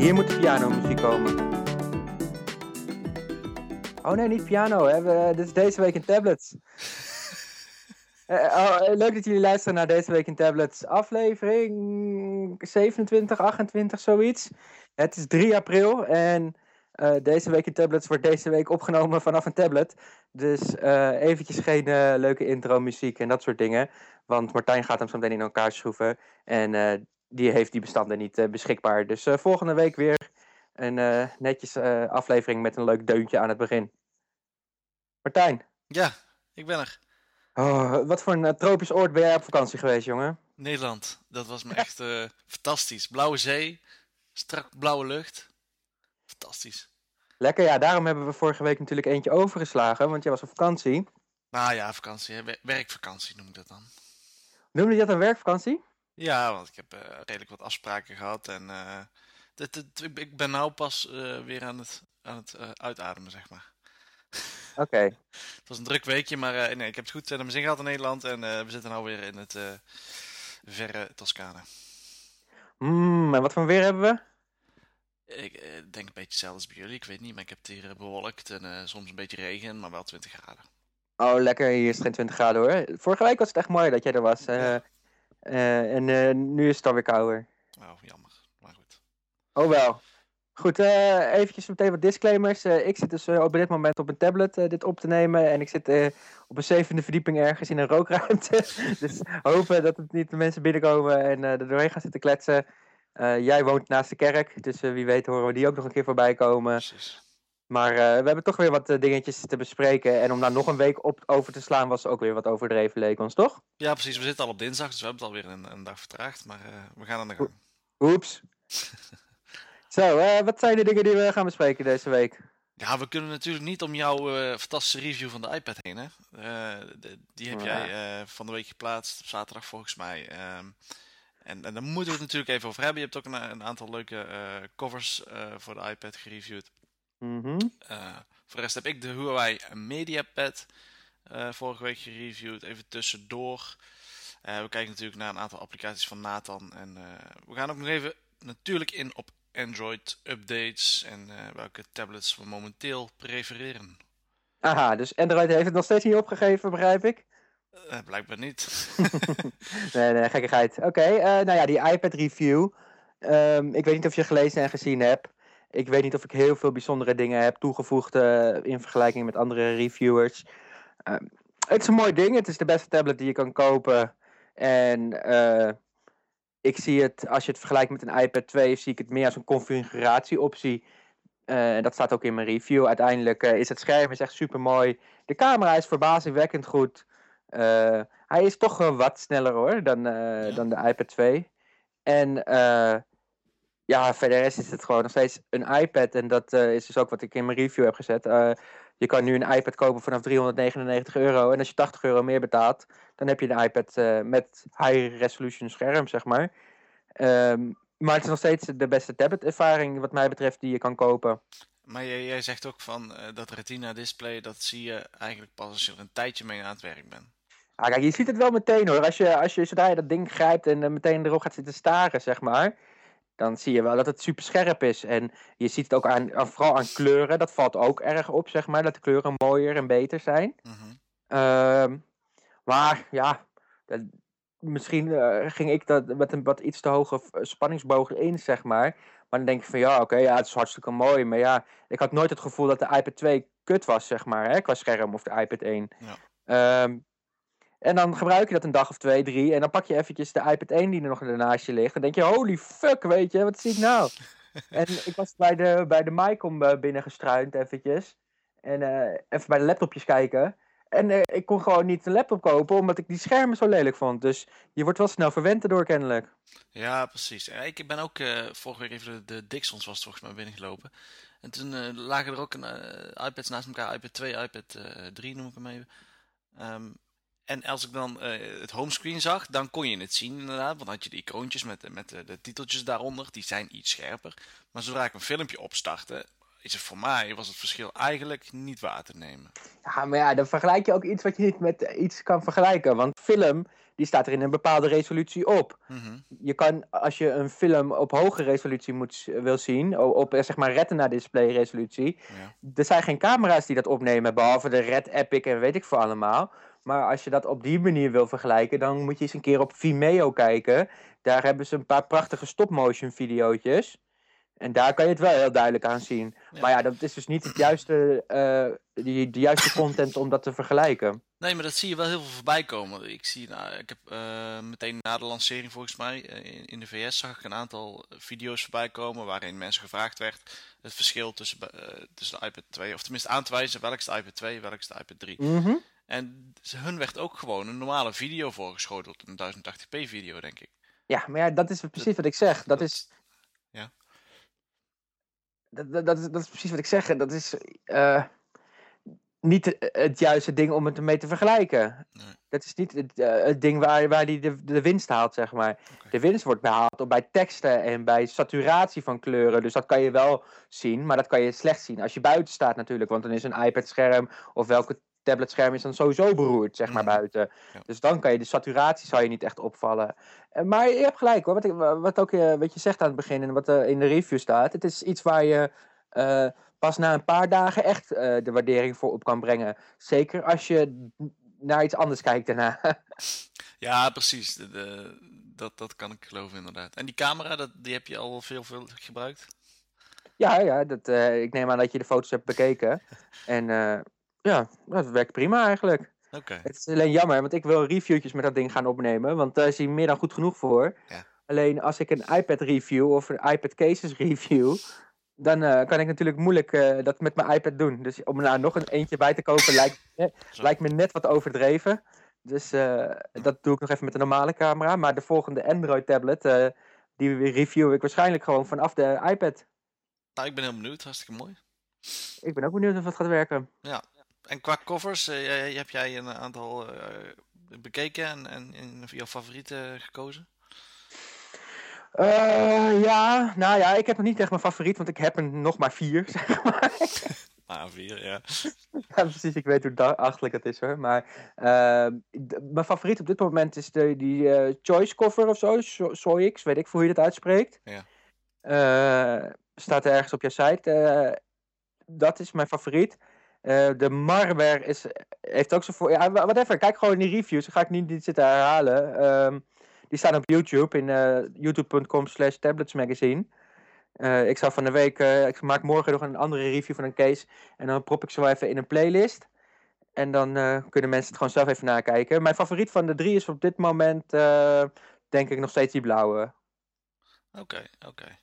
Hier moet de pianomuziek komen. Oh nee, niet piano. Hè. We, dit is deze week in tablets. Eh, oh, eh, leuk dat jullie luisteren naar deze week in tablets. Aflevering 27, 28, zoiets. Het is 3 april en eh, deze week in tablets wordt deze week opgenomen vanaf een tablet. Dus eh eventjes geen eh, leuke intro muziek en dat soort dingen. Want Martijn gaat hem zo meteen in elkaar schroeven. En eh, die heeft die bestanden niet eh, beschikbaar. Dus eh, volgende week weer een eh, netjes aflevering met een leuk deuntje aan het begin. Martijn, Ja, ik ben er. oh, wat voor een tropisch oord ben jij op vakantie geweest, jongen? Nederland, dat was me echt fantastisch. Blauwe zee, strak blauwe lucht. Fantastisch. Lekker, ja, daarom hebben we vorige week natuurlijk eentje overgeslagen, want jij was op vakantie. Nou ja, vakantie, hè. Werkvakantie noem ik dat dan. Noemde je dat een werkvakantie? Ja, want ik heb eh, redelijk wat afspraken gehad en eh, dit- dit- ik- ben nou pas eh, weer aan het, aan het uitademen, zeg maar. Oké. Het was een druk weekje, maar nee, ik heb het goed naar mijn zin gehad in Nederland en we zitten nou weer in het verre Toscane. Mm, en wat voor weer hebben we? Ik denk een beetje hetzelfde als bij jullie, ik weet niet, maar ik heb het hier bewolkt en soms een beetje regen, maar wel 20 graden. Oh, lekker, hier is het geen 20 graden hoor. Vorige week was het echt mooi dat jij er was. Ja. Eh, en eh, nu is het alweer kouder. Oh, jammer, maar goed. Oh wel. Goed, eh eventjes meteen wat disclaimers. Ik zit dus op dit moment op een tablet dit op te nemen. En ik zit op een zevende verdieping ergens in een rookruimte. dus hopen dat het niet de mensen binnenkomen en er doorheen gaan zitten kletsen. Jij woont naast de kerk, dus wie weet horen we die ook nog een keer voorbij komen. Precies. Maar eh, we hebben toch weer wat eh, dingetjes te bespreken. En om daar nog een week op over te slaan was ook weer wat overdreven, leek ons, toch? Ja, precies. We zitten al op dinsdag, dus we hebben het alweer een, een dag vertraagd. Maar eh, we gaan aan de gang. Oeps. Zo, wat zijn de dingen die we gaan bespreken deze week? Ja, we kunnen natuurlijk niet om jouw fantastische review van de iPad heen. Hè? De- die heb Ja. jij van de week geplaatst, op zaterdag volgens mij. Ehm, en, en daar moeten we het natuurlijk even over hebben. Je hebt ook een, een aantal leuke covers voor de iPad gereviewd. Mhm. Eh, voor de rest heb ik de Huawei MediaPad eh vorige week gereviewd. Even tussendoor. Eh, we kijken natuurlijk naar een aantal applicaties van Nathan. En we gaan ook nog even natuurlijk in op Android updates en welke tablets we momenteel prefereren. Aha, dus Android heeft het nog steeds niet opgegeven, begrijp ik? Blijkbaar niet. nee, nee, gekkigheid. Oké, nou ja, die iPad review. Ehm, ik weet niet of je gelezen en gezien hebt. Ik weet niet of ik heel veel bijzondere dingen heb toegevoegd eh, in vergelijking met andere reviewers. Ehm, het is een mooi ding. Het is de beste tablet die je kan kopen. En eh, ik zie het, als je het vergelijkt met een iPad 2, zie ik het meer als een configuratieoptie. En dat staat ook in mijn review. Uiteindelijk is het scherm is echt super mooi. De camera is verbazingwekkend goed. Hij is toch wat sneller hoor dan, Ja. dan de iPad 2. En eh, ja, verder is het gewoon nog steeds een iPad. En dat eh, is dus ook wat ik in mijn review heb gezet. Eh, je kan nu een iPad kopen vanaf 399 euro. En als je 80 euro meer betaalt, dan heb je een iPad eh, met high resolution scherm, zeg maar. Ehm, maar het is nog steeds de beste tablet-ervaring, wat mij betreft, die je kan kopen. maar jij, jij zegt ook van dat Retina display, dat zie je eigenlijk pas als je er een tijdje mee aan het werk bent. Ah, kijk, je ziet het wel meteen hoor. Als je, als je zodra je dat ding grijpt en meteen erop gaat zitten staren, zeg maar. Dan zie je wel dat het super scherp is. En je ziet het ook aan, aan- vooral aan kleuren. Dat valt ook erg op, zeg maar. Dat de kleuren mooier en beter zijn. Ehm, maar ja, dat- misschien eh, ging ik dat met een wat iets te hoge v- spanningsboog in, zeg maar. Maar dan denk ik van ja, oké, ja, het is hartstikke mooi. Maar ja, ik had nooit het gevoel dat de iPad 2 kut was, zeg maar, hè, qua scherm of de iPad 1. Ja. Ehm, en dan gebruik je dat een dag of twee, drie. En dan pak je eventjes de iPad 1 die er nog ernaast je ligt. En denk je, holy fuck, weet je, wat zie ik nou? en ik was bij de, bij de Mycom eh, binnengestruind eventjes. En eh, even bij de laptopjes kijken. En eh, ik kon gewoon niet een laptop kopen, omdat ik die schermen zo lelijk vond. Dus je wordt wel snel verwend erdoor kennelijk. Ja, precies. Ik ben ook eh, vorige week even de, de Dixons was volgens mij binnengelopen. En toen eh, lagen er ook een, iPads naast elkaar, iPad 2, iPad eh 3 noem ik hem even. Ehm, en als ik dan eh, het homescreen zag, dan kon je het zien inderdaad. Want dan had je de icoontjes met, de- met de, de titeltjes daaronder, die zijn iets scherper. Maar zodra ik een filmpje opstartte, is het voor mij, was het verschil eigenlijk niet waar te nemen. Ja, maar ja, dan vergelijk je ook iets wat je niet met iets kan vergelijken. Want film, die staat er in een bepaalde resolutie op. Mhm. Je kan, als je een film op hoge resolutie moet, wil zien, op eh, zeg maar retina display resolutie, Ja. er zijn geen camera's die dat opnemen, behalve de Red Epic en weet ik veel allemaal. Maar als je dat op die manier wil vergelijken, dan moet je eens een keer op Vimeo kijken. Daar hebben ze een paar prachtige stop-motion videootjes. En daar kan je het wel heel duidelijk aan zien. Ja. Maar ja, dat is dus niet het juiste, eh, die, de juiste content om dat te vergelijken. Nee, maar dat zie je wel heel veel voorbij komen. Ik zie, nou, ik heb eh, meteen na de lancering volgens mij eh, in, in de VS zag ik een aantal video's voorbij komen waarin mensen gevraagd werd het verschil tussen, tussen de iPad 2, of tenminste aan te wijzen welke is de iPad 2, welke is de iPad 3. Mhm. En hun werd ook gewoon een normale video voorgeschoteld, een 1080p video denk ik. Ja, maar ja, dat is precies wat ik zeg. Dat is, Ja. dat, dat, dat is, dat is precies wat ik zeg. Dat is eh, niet het- juiste ding om het ermee te vergelijken. Nee. Dat is niet het, eh, het ding waar, waar die de, de winst haalt, zeg maar. De winst wordt behaald op bij teksten en bij saturatie van kleuren. Dus dat kan je wel zien, maar dat kan je slecht zien als je buiten staat natuurlijk. Want dan is een iPad-scherm of welke tabletscherm is dan sowieso beroerd, zeg maar, Mhm. buiten. Ja. Dus dan kan je de saturatie zou je niet echt opvallen. Eh, Maar je hebt gelijk hoor, wat, ik, wat ook eh, wat je zegt aan het begin en wat er in de review staat. Het is iets waar je eh, pas na een paar dagen echt eh, de waardering voor op kan brengen. Zeker als je naar iets anders kijkt daarna. Ja, precies. De, de- dat, dat kan ik geloven inderdaad. En die camera, dat, die heb je al veel, veel gebruikt? ja, ja dat, eh, ik neem aan dat je de foto's hebt bekeken. En eh, ja, dat werkt prima eigenlijk. Oké. Het is alleen jammer, want ik wil reviewtjes met dat ding gaan opnemen. Want daar is hij meer dan goed genoeg voor. Ja. Alleen als ik een iPad review of een iPad cases review, dan eh, kan ik natuurlijk moeilijk eh, dat met mijn iPad doen. Dus om er nou nog een eentje bij te kopen lijkt, Zo. lijkt me net wat overdreven. Dus eh, dat doe ik nog even met de normale camera. Maar de volgende Android tablet, die review ik waarschijnlijk gewoon vanaf de iPad. Nou, ik ben heel benieuwd. Hartstikke mooi. Ik ben ook benieuwd of het gaat werken. En qua covers, eh, heb jij een aantal eh, bekeken en, en, en jouw favorieten gekozen? Eh, ja, nou ja, ik heb nog niet echt mijn favoriet, want ik heb er nog maar vier, zeg maar. Ah, vier, ja. Ja, precies. Ik weet hoe achterlijk het is hoor. Maar ehm, mijn favoriet op dit moment is de, die eh, Choice cover of zo. So- Soix, weet ik hoe je dat uitspreekt. Ja. Eh, staat er ergens op je site. Eh, dat is mijn favoriet. Eh, de Marwer is, heeft ook zo voor. Ja, whatever. Kijk gewoon in die reviews. Dan ga ik niet, niet zitten herhalen. Ehm, die staan op YouTube in eh, youtube.com slash tabletsmagazine. Eh, ik zal van de week, ik maak morgen nog een andere review van een case. En dan prop ik zo even in een playlist. En dan kunnen mensen het gewoon zelf even nakijken. Mijn favoriet van de drie is op dit moment, denk ik, nog steeds die blauwe. Oké, oké.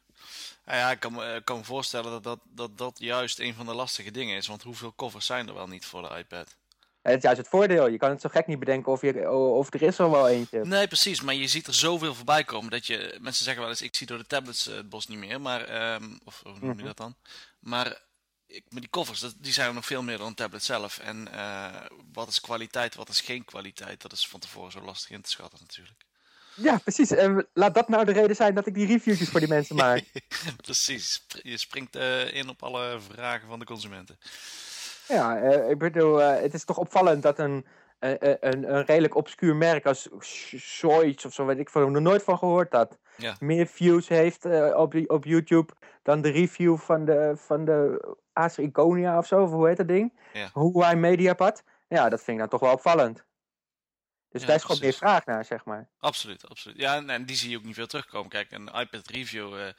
Nou ja, ik kan me, eh, kan me voorstellen dat dat, dat dat juist een van de lastige dingen is. Want hoeveel covers zijn er wel niet voor de iPad? En het is juist het voordeel. Je kan het zo gek niet bedenken of, je, of er is er wel eentje. Nee, precies. Maar je ziet er zoveel voorbij komen dat je... Mensen zeggen wel eens, ik zie door de tablets eh, het bos niet meer. Maar, ehm, of hoe noem je Mhm. dat dan? Maar ik, met die covers, dat, die zijn er nog veel meer dan een tablet zelf. En eh, wat is kwaliteit, wat is geen kwaliteit? Dat is van tevoren zo lastig in te schatten natuurlijk. Ja, precies. En laat dat nou de reden zijn dat ik die reviewtjes voor die mensen maak. precies. Je springt eh, in op alle vragen van de consumenten. Ja, eh, ik bedoel, eh, het is toch opvallend dat een, een, een redelijk obscuur merk als Zoiets of zo, weet ik veel, nog nooit van gehoord had. Ja. Meer views heeft op, op YouTube dan de review van de, van de Acer Iconia of zo, of hoe heet dat ding? Ja. Huawei Mediapad. Ja, dat vind ik dan toch wel opvallend. Dus Ja, daar is gewoon meer vraag naar, zeg maar. Absoluut, absoluut. Ja, en, en die zie je ook niet veel terugkomen. Kijk, een iPad review, eh,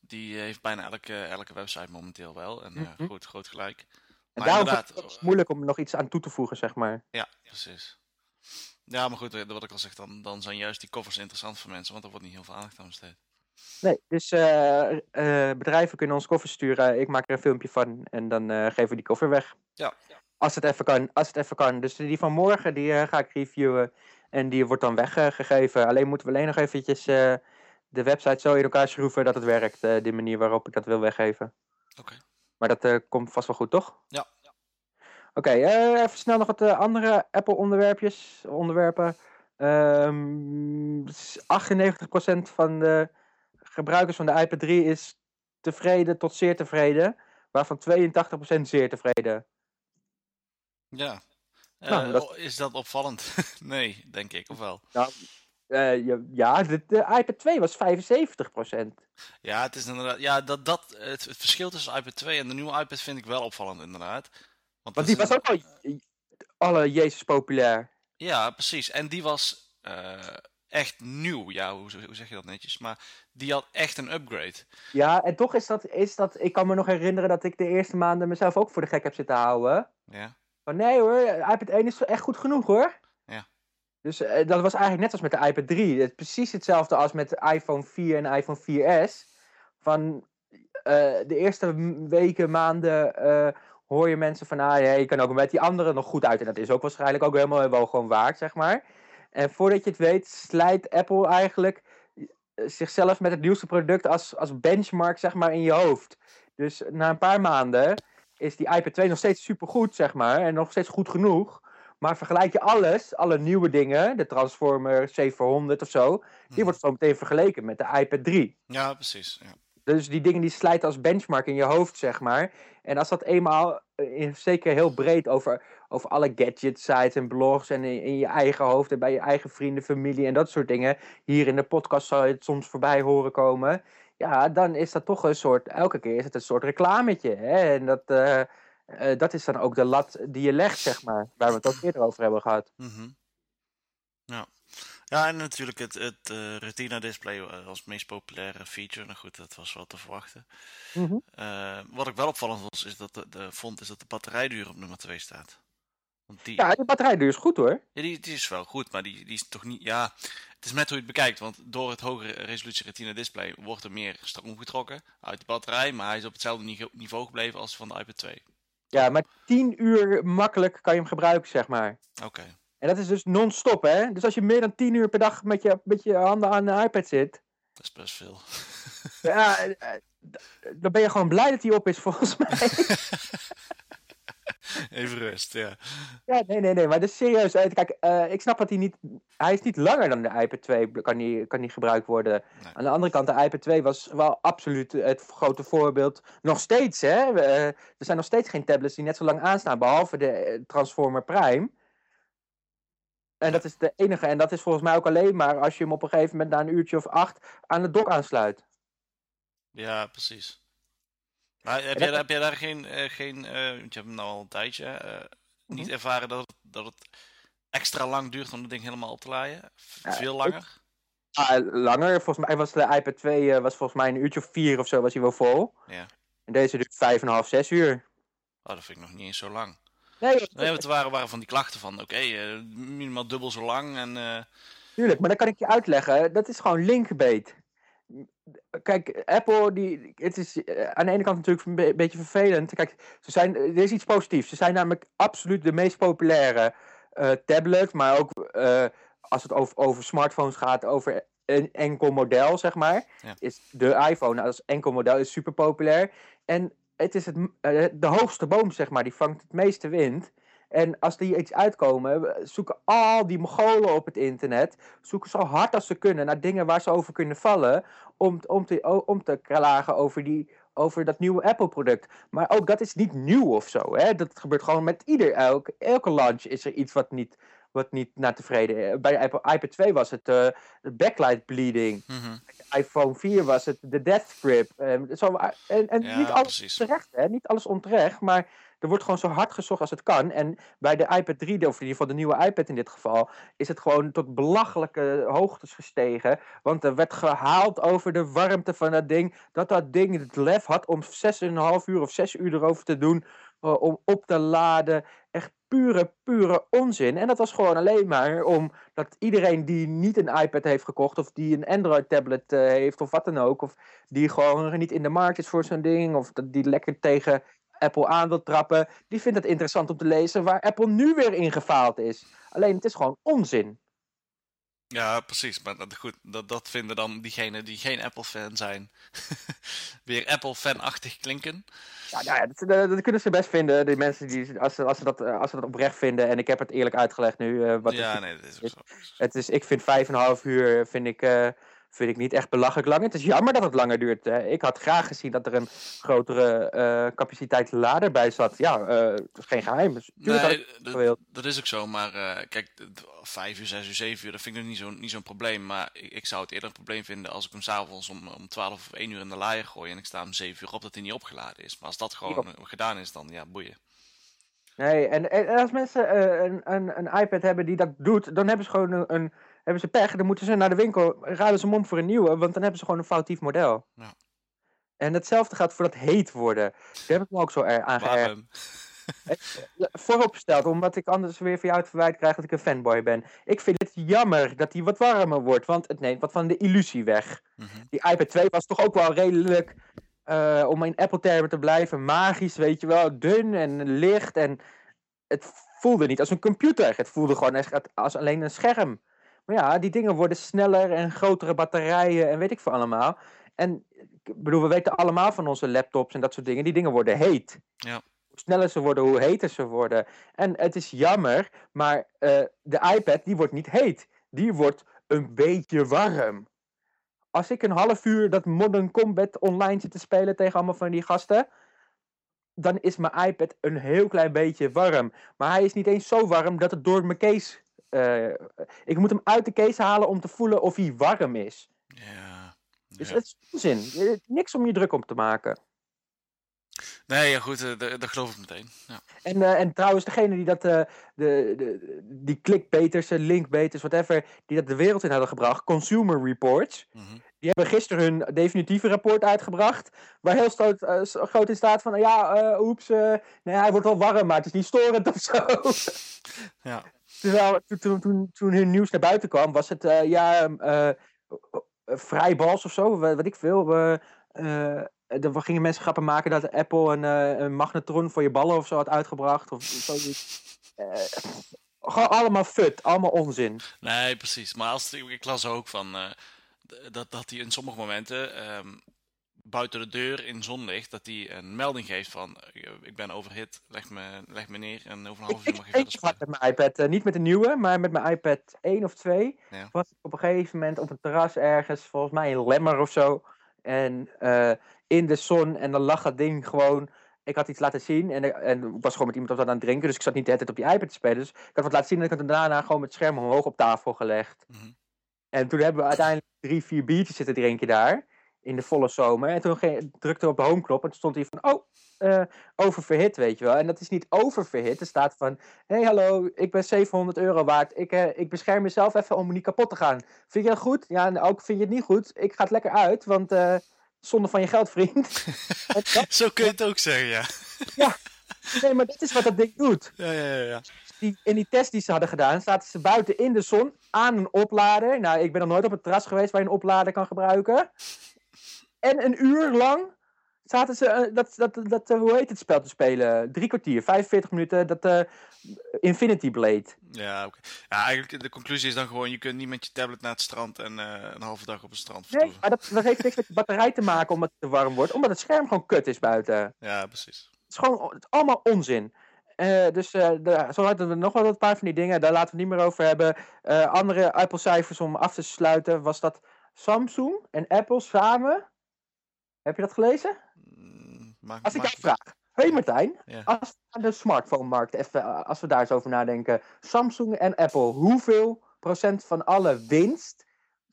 die heeft bijna elke, elke website momenteel wel. En eh, Mhm. goed, groot gelijk. En Maar daarom inderdaad, het moeilijk om nog iets aan toe te voegen, zeg maar. Ja, precies. Ja, maar goed, eh, wat ik al zeg, dan, dan zijn juist die covers interessant voor mensen, want er wordt niet heel veel aandacht aan besteed. Nee, dus eh, eh, bedrijven kunnen ons koffer sturen. Ik maak er een filmpje van en dan eh, geven we die koffer weg. Ja. Als het even kan. Als het even kan. Dus die van morgen die eh, ga ik reviewen. En die wordt dan weggegeven. Alleen moeten we alleen nog eventjes eh, de website zo in elkaar schroeven dat het werkt. eh de manier waarop ik dat wil weggeven. Oké. Maar dat komt vast wel goed, toch? Ja. Oké, even snel nog wat andere Apple-onderwerpjes, onderwerpen. Ehm, s- 98% van de gebruikers van de iPad 3 is tevreden tot zeer tevreden. Waarvan 82% zeer tevreden. Ja. Nou, Eh, dat- oh, Is dat opvallend? nee, denk ik, of wel? Nou, eh, ja, ja, de, de iPad 2 was 75%. Ja, het is inderdaad. Ja, dat, dat, het, het verschil tussen iPad 2 en de nieuwe iPad vind ik wel opvallend, inderdaad. Want, Want die was ook al alle Jezus populair. Ja, precies. En die was eh, echt nieuw. Ja, hoe, hoe zeg je dat netjes? Maar die had echt een upgrade. Ja, en toch is dat, is dat... Ik kan me nog herinneren dat ik de eerste maanden mezelf ook voor de gek heb zitten houden. Ja. Maar nee hoor, iPad 1 is echt goed genoeg hoor. Ja. Dus eh, dat was eigenlijk net als met de iPad 3. Het precies hetzelfde als met de iPhone 4 en iPhone 4S. Van eh, de eerste weken, maanden eh, hoor je mensen van... Ah, ja, je kan ook met die andere nog goed uit. En dat is ook waarschijnlijk ook helemaal wel gewoon waard, zeg maar. En voordat je het weet, slijt Apple eigenlijk zichzelf met het nieuwste product als, als benchmark, zeg maar, in je hoofd. Dus na een paar maanden is die iPad 2 nog steeds supergoed, zeg maar. En nog steeds goed genoeg. Maar vergelijk je alles, alle nieuwe dingen, de Transformer 700 of zo, die Hm. wordt zo meteen vergeleken met de iPad 3. Ja, precies. Ja. Dus die dingen die slijten als benchmark in je hoofd, zeg maar. En als dat eenmaal, eh, in, zeker heel breed over, over alle gadget sites en blogs en in, in je eigen hoofd en bij je eigen vrienden, familie en dat soort dingen. Hier in de podcast zou je het soms voorbij horen komen. Ja, dan is dat toch een soort, elke keer is het een soort reclametje. Hè? En dat, eh, eh, dat is dan ook de lat die je legt, zeg maar. Waar we het ook eerder over hebben gehad. Mhm. Ja. Ja, en natuurlijk het, het eh, Retina display als meest populaire feature. Nou goed, dat was wel te verwachten. Eh, wat ik wel opvallend was, is dat de, de vond is dat de batterijduur op nummer 2 staat. Want die, Ja, die batterijduur is goed hoor. Ja, die, die is wel goed, maar die, die is toch niet. Ja, het is net hoe je het bekijkt. Want door het hogere resolutie retina display wordt er meer stroom getrokken uit de batterij. Maar hij is op hetzelfde nive- niveau gebleven als van de iPad 2. Ja, maar 10 uur makkelijk kan je hem gebruiken, zeg maar. Oké. En dat is dus non-stop, hè? Dus als je meer dan 10 uur per dag met je, met je handen aan de iPad zit, Dat is best veel. ja, eh, eh, dan ben je gewoon blij dat hij op is, volgens mij. Even rust, ja. ja, nee, nee, nee, maar dat is serieus. eh, Kijk, eh, ik snap dat hij niet... Hij is niet langer dan de iPad 2, kan die, kan die gebruikt worden. Nee. Aan de andere kant, de iPad 2 was wel absoluut het grote voorbeeld. Nog steeds, hè? We, eh, er zijn nog steeds geen tablets die net zo lang aanstaan, behalve de Transformer Prime. En dat is de enige. En dat is volgens mij ook alleen maar als je hem op een gegeven moment na een uurtje of acht aan de dock aansluit. Ja, precies. Maar heb, jij, daar- heb jij daar geen, eh, geen eh, want je hebt hem nou al een tijdje, eh, niet Mhm. ervaren dat het, dat het extra lang duurt om het ding helemaal op te laaien? Veel ik- langer? Ah, langer. Volgens mij was de iPad 2 eh, was volgens mij een uurtje of vier of zo was hij wel vol. Ja. En deze duurt vijf en een half, zes uur. Oh, dat vind ik nog niet eens zo lang. Nee, Nee, waren, waren van die klachten van, oké, minimaal dubbel zo lang en... Tuurlijk, maar dan kan ik je uitleggen. Dat is gewoon linkbait. Kijk, Apple, die, het is eh, aan de ene kant natuurlijk een be- beetje vervelend. Kijk, ze zijn, er is iets positiefs. Ze zijn namelijk absoluut de meest populaire eh, tablet. Maar ook eh, als het over, over smartphones gaat, over een enkel model, zeg maar. Ja. Is de iPhone als enkel model is super populair. En het is het, de hoogste boom, zeg maar. Die vangt het meeste wind. En als die iets uitkomen, zoeken al die Mongolen op het internet, zoeken zo hard als ze kunnen naar dingen waar ze over kunnen vallen, om, om, te, om te klagen over, die, over dat nieuwe Apple-product. Maar ook dat is niet nieuw of zo. Hè? Dat gebeurt gewoon met ieder, elk, elke launch is er iets wat niet, wat niet naar tevreden is. Bij de Apple, iPad 2 was het eh, de backlight bleeding. mhm. iPhone 4 was het de death grip. En, zo, en, en Ja, niet alles precies. terecht, hè? Niet alles onterecht, maar er wordt gewoon zo hard gezocht als het kan. En bij de iPad 3, of in ieder geval de nieuwe iPad in dit geval, is het gewoon tot belachelijke hoogtes gestegen. Want er werd gehaald over de warmte van dat ding, dat dat ding het lef had om 6,5 uur of 6 uur erover te doen eh, om op te laden. Echt pure, pure onzin. En dat was gewoon alleen maar omdat iedereen die niet een iPad heeft gekocht, of die een Android-tablet eh, heeft, of wat dan ook, of die gewoon niet in de markt is voor zo'n ding, of dat die lekker tegen Apple aan wil trappen, die vindt het interessant om te lezen waar Apple nu weer in gefaald is. Alleen het is gewoon onzin. Ja, precies. Maar dat, goed, dat, dat vinden dan diegenen die geen Apple-fan zijn. Weer Apple-fanachtig klinken. Ja, nou ja, dat, kunnen ze best vinden, die mensen die, als ze, als, ze dat, eh, als ze dat oprecht vinden. En ik heb het eerlijk uitgelegd nu. eh, wat ja, nee, dat is ook zo. het is, ik vind 5,5 uur vind ik, eh, vind ik niet echt belachelijk lang. Het is jammer dat het langer duurt. Hè. Ik had graag gezien dat er een grotere uh, capaciteit lader bij zat. Ja, uh, dat is geen geheim. Dus nee, dat, dat, is ook zo. Maar uh, kijk, vijf uur, zes uur, zeven uur, dat vind ik nog niet zo'n niet zo'n probleem. Maar ik, ik, zou het eerder een probleem vinden als ik hem s'avonds om, om 12 of 1 uur in de laaier gooi en ik sta om 7 uur op dat hij niet opgeladen is. Maar als dat gewoon gedaan is, dan ja, boeien. Nee, en, en als mensen een, een, een iPad hebben die dat doet, dan hebben ze gewoon een, een hebben ze pech, dan moeten ze naar de winkel, ruilen ze hem om voor een nieuwe, want dan hebben ze gewoon een foutief model. Ja. En hetzelfde gaat voor dat heet worden. Daar heb ik me ook zo aan geërgerd. Vooropgesteld, omdat ik anders weer voor jou het verwijt krijg dat ik een fanboy ben. Ik vind het jammer dat hij wat warmer wordt, want het neemt wat van de illusie weg. Mhm. Die iPad 2 was toch ook wel redelijk, uh, om in Apple-termen te blijven, magisch, weet je wel. Dun en licht en het voelde niet als een computer. Het voelde gewoon als alleen een scherm. Maar ja, die dingen worden sneller en grotere batterijen en weet ik veel allemaal. En ik bedoel, we weten allemaal van onze laptops en dat soort dingen. Die dingen worden heet. Ja. Hoe sneller ze worden, hoe heter ze worden. En het is jammer, maar uh, de iPad die wordt niet heet. Die wordt een beetje warm. Als ik een half uur dat Modern Combat online zit te spelen tegen allemaal van die gasten dan is mijn iPad een heel klein beetje warm. Maar hij is niet eens zo warm dat het door mijn case uh, ik moet hem uit de case halen om te voelen of hij warm is. Ja. Dus het is onzin. Niks om je druk om te maken. Nee, ja, goed, uh, dat geloof ik meteen. Ja. En, uh, en trouwens, degene die dat, uh, de, de, die clickbaiters, linkbaiters, whatever, die dat de wereld in hadden gebracht, Consumer Reports, mm -hmm. die hebben gisteren hun definitieve rapport uitgebracht, waar heel stoot, groot in staat van, ja, oeps, nee, hij wordt wel warm, maar het is niet storend of zo. Ja. Toen, toen, toen hun nieuws naar buiten kwam, was het uh, ja, uh, vrijbals of zo, wat, ik veel. er gingen mensen grappen maken dat Apple een, een, magnetron voor je ballen of zo had uitgebracht. Of zoiets. gewoon allemaal fut, allemaal onzin. Nee, precies. Maar als, ik las ook van dat, dat hij in sommige momenten um, buiten de deur in zonlicht, dat hij een melding geeft van eh, ik ben overhit, leg me, leg me neer en over een half uur mag je verder spelen. met mijn iPad, uh, niet met de nieuwe, maar met mijn iPad 1 of 2 was ik op een gegeven moment op een terras ergens, volgens mij in Lemmer of zo, en uh, in de zon en dan lag dat ding gewoon ik had iets laten zien en, en ik was gewoon met iemand aan het drinken, dus ik zat niet de hele tijd op die iPad te spelen. Dus ik had wat laten zien en ik had het daarna gewoon met het scherm omhoog op tafel gelegd. Mm -hmm. En toen hebben we uiteindelijk drie, vier biertjes zitten drinken daar in de volle zomer. En toen ging, drukte op de homeknop en toen stond hij van, oh, uh, oververhit, weet je wel. En dat is niet oververhit. Er staat van, hé, hey, hallo, ik ben 700 euro waard. Ik, uh, ik bescherm mezelf even om niet kapot te gaan. Vind je dat goed? Ja, en ook vind je het niet goed. Ik ga het lekker uit, want uh, zonder van je geld, vriend. Zo kun je het ook zeggen, ja. ja, nee, maar dit is wat dat ding doet. Ja, ja, ja. ja. Die, in die test die ze hadden gedaan, zaten ze buiten in de zon aan een oplader. Nou, ik ben nog nooit op het terras geweest waar je een oplader kan gebruiken. En een uur lang zaten ze, uh, dat, dat, dat, uh, hoe heet het spel te spelen? Drie kwartier, 45 minuten, dat uh, Infinity Blade. Ja, oké. Ja, eigenlijk de conclusie is dan gewoon, je kunt niet met je tablet naar het strand en een halve dag op het strand vertoeven. Nee, maar dat, dat heeft niks met de batterij te maken omdat het te warm wordt, omdat het scherm gewoon kut is buiten. Ja, precies. Het is gewoon het is allemaal onzin. Uh, dus uh, de, zo hadden we nog wel een paar van die dingen. Daar laten we het niet meer over hebben. Andere Apple-cijfers om af te sluiten was dat Samsung en Apple samen heb je dat gelezen? Mm, als ik jou vraag. Hé hey Martijn, als we naar de smartphone-markt, even eh, als we daar eens over nadenken. Samsung en Apple, hoeveel procent van alle winst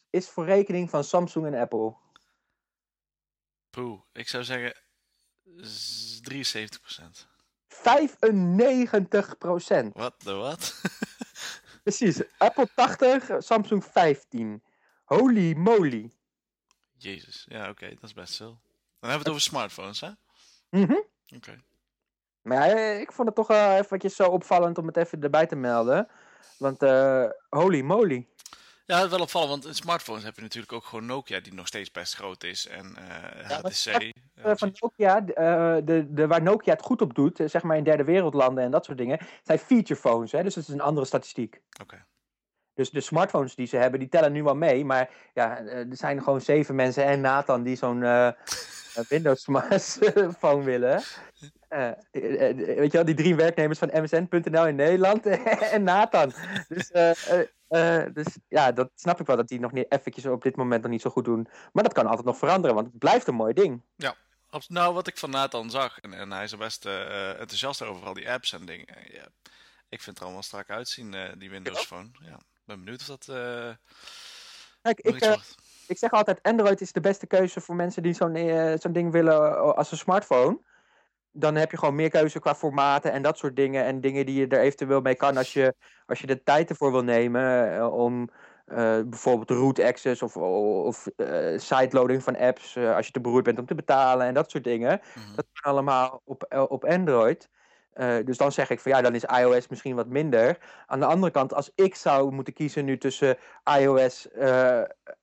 is voor rekening van Samsung en Apple? Poeh, ik zou zeggen 73 procent. 95 procent. Wat de wat? Precies, Apple 80, Samsung 15. Holy moly. Jezus, ja oké, dat is best veel. Dan hebben we het over smartphones, hè? Mhm. Oké. Maar ja, ik vond het toch uh, eventjes zo opvallend om het even erbij te melden. Want uh, holy moly. Ja, wel opvallend, want in smartphones heb je natuurlijk ook gewoon Nokia, die nog steeds best groot is. En uh, ja, HTC. van Nokia, de, de, waar Nokia het goed op doet, zeg maar in derde wereldlanden en dat soort dingen, zijn feature phones. Hè? Dus dat is een andere statistiek. Oké. Dus de smartphones die ze hebben, die tellen nu wel mee. Maar ja, eh, er zijn gewoon zeven mensen en Nathan die zo'n uh, Windows smartphone willen. Eh, eh, eh, weet je wel, die drie werknemers van MSN.nl in Nederland en Nathan. Dus, dus ja, dat snap ik wel dat die nog niet eventjes op dit moment nog niet zo goed doen. Maar dat kan altijd nog veranderen, want het blijft een mooi ding. Ja, nou wat ik van Nathan zag, en, en hij is er best enthousiast over al die apps en dingen. Ja, ik vind het er allemaal strak uitzien, die Windows Phone. Ja, ben benieuwd of dat... Kijk, ik, ik zeg altijd, Android is de beste keuze voor mensen die zo'n zo'n ding willen als een smartphone dan heb je gewoon meer keuze qua formaten en dat soort dingen. En dingen die je er eventueel mee kan als je, als je de tijd ervoor wil nemen. Om bijvoorbeeld root access of, of sideloading van apps. als je te beroerd bent om te betalen en dat soort dingen. Mhm. Dat kan allemaal op, op Android. Dus dan zeg ik van ja, dan is iOS misschien wat minder. Aan de andere kant, als ik zou moeten kiezen nu tussen iOS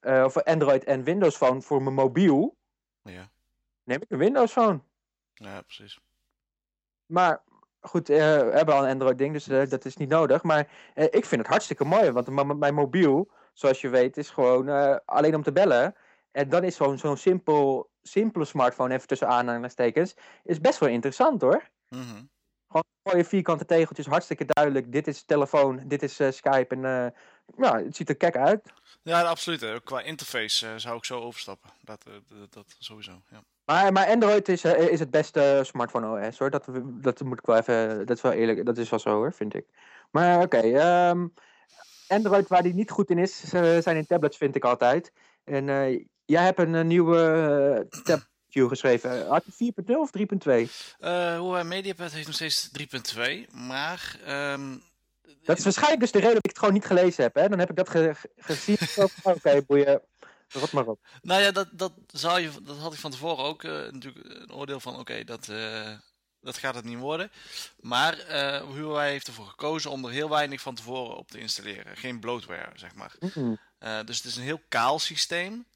of Android en Windows Phone voor mijn mobiel, ja. neem ik een Windows Phone. Ja, precies. Maar goed, we hebben al een Android-ding, dus uh, dat is niet nodig. Maar ik vind het hartstikke mooi, want mijn mobiel, zoals je weet, is gewoon alleen om te bellen. En dan is zo'n zo'n simpel, simpele smartphone, even tussen aanhalingstekens, is best wel interessant hoor. Mm -hmm. Gewoon mooie vierkante tegeltjes, hartstikke duidelijk. Dit is telefoon, dit is Skype en ja, het ziet er kek uit. Ja, absoluut. Qua interface zou ik zo overstappen. Dat, dat, dat sowieso, ja. Maar, maar Android is, eh, is het beste smartphone OS hoor. Dat, dat moet ik wel even. Dat is wel eerlijk. Dat is wel zo hoor, vind ik. Maar oké. Ehm, Android waar die niet goed in is, zijn in tablets, vind ik altijd. En jij hebt een, nieuwe uh, geschreven. Had je 4.0 of 3.2? Uh, hoe MediaPad heeft nog steeds 3.2. Maar. Um, dat is waarschijnlijk dus de reden dat ik het gewoon niet gelezen heb. Hè? Dan heb ik dat ge gezien. Oké, okay, boeien. Rot maar op. Nou ja, dat, dat, zou je, dat had ik van tevoren ook uh, natuurlijk een oordeel van, oké, dat, uh, dat gaat het niet worden. Maar uh, Huawei heeft ervoor gekozen om er heel weinig van tevoren op te installeren. Geen bloatware, zeg maar. Mm dus het is een heel kaal systeem,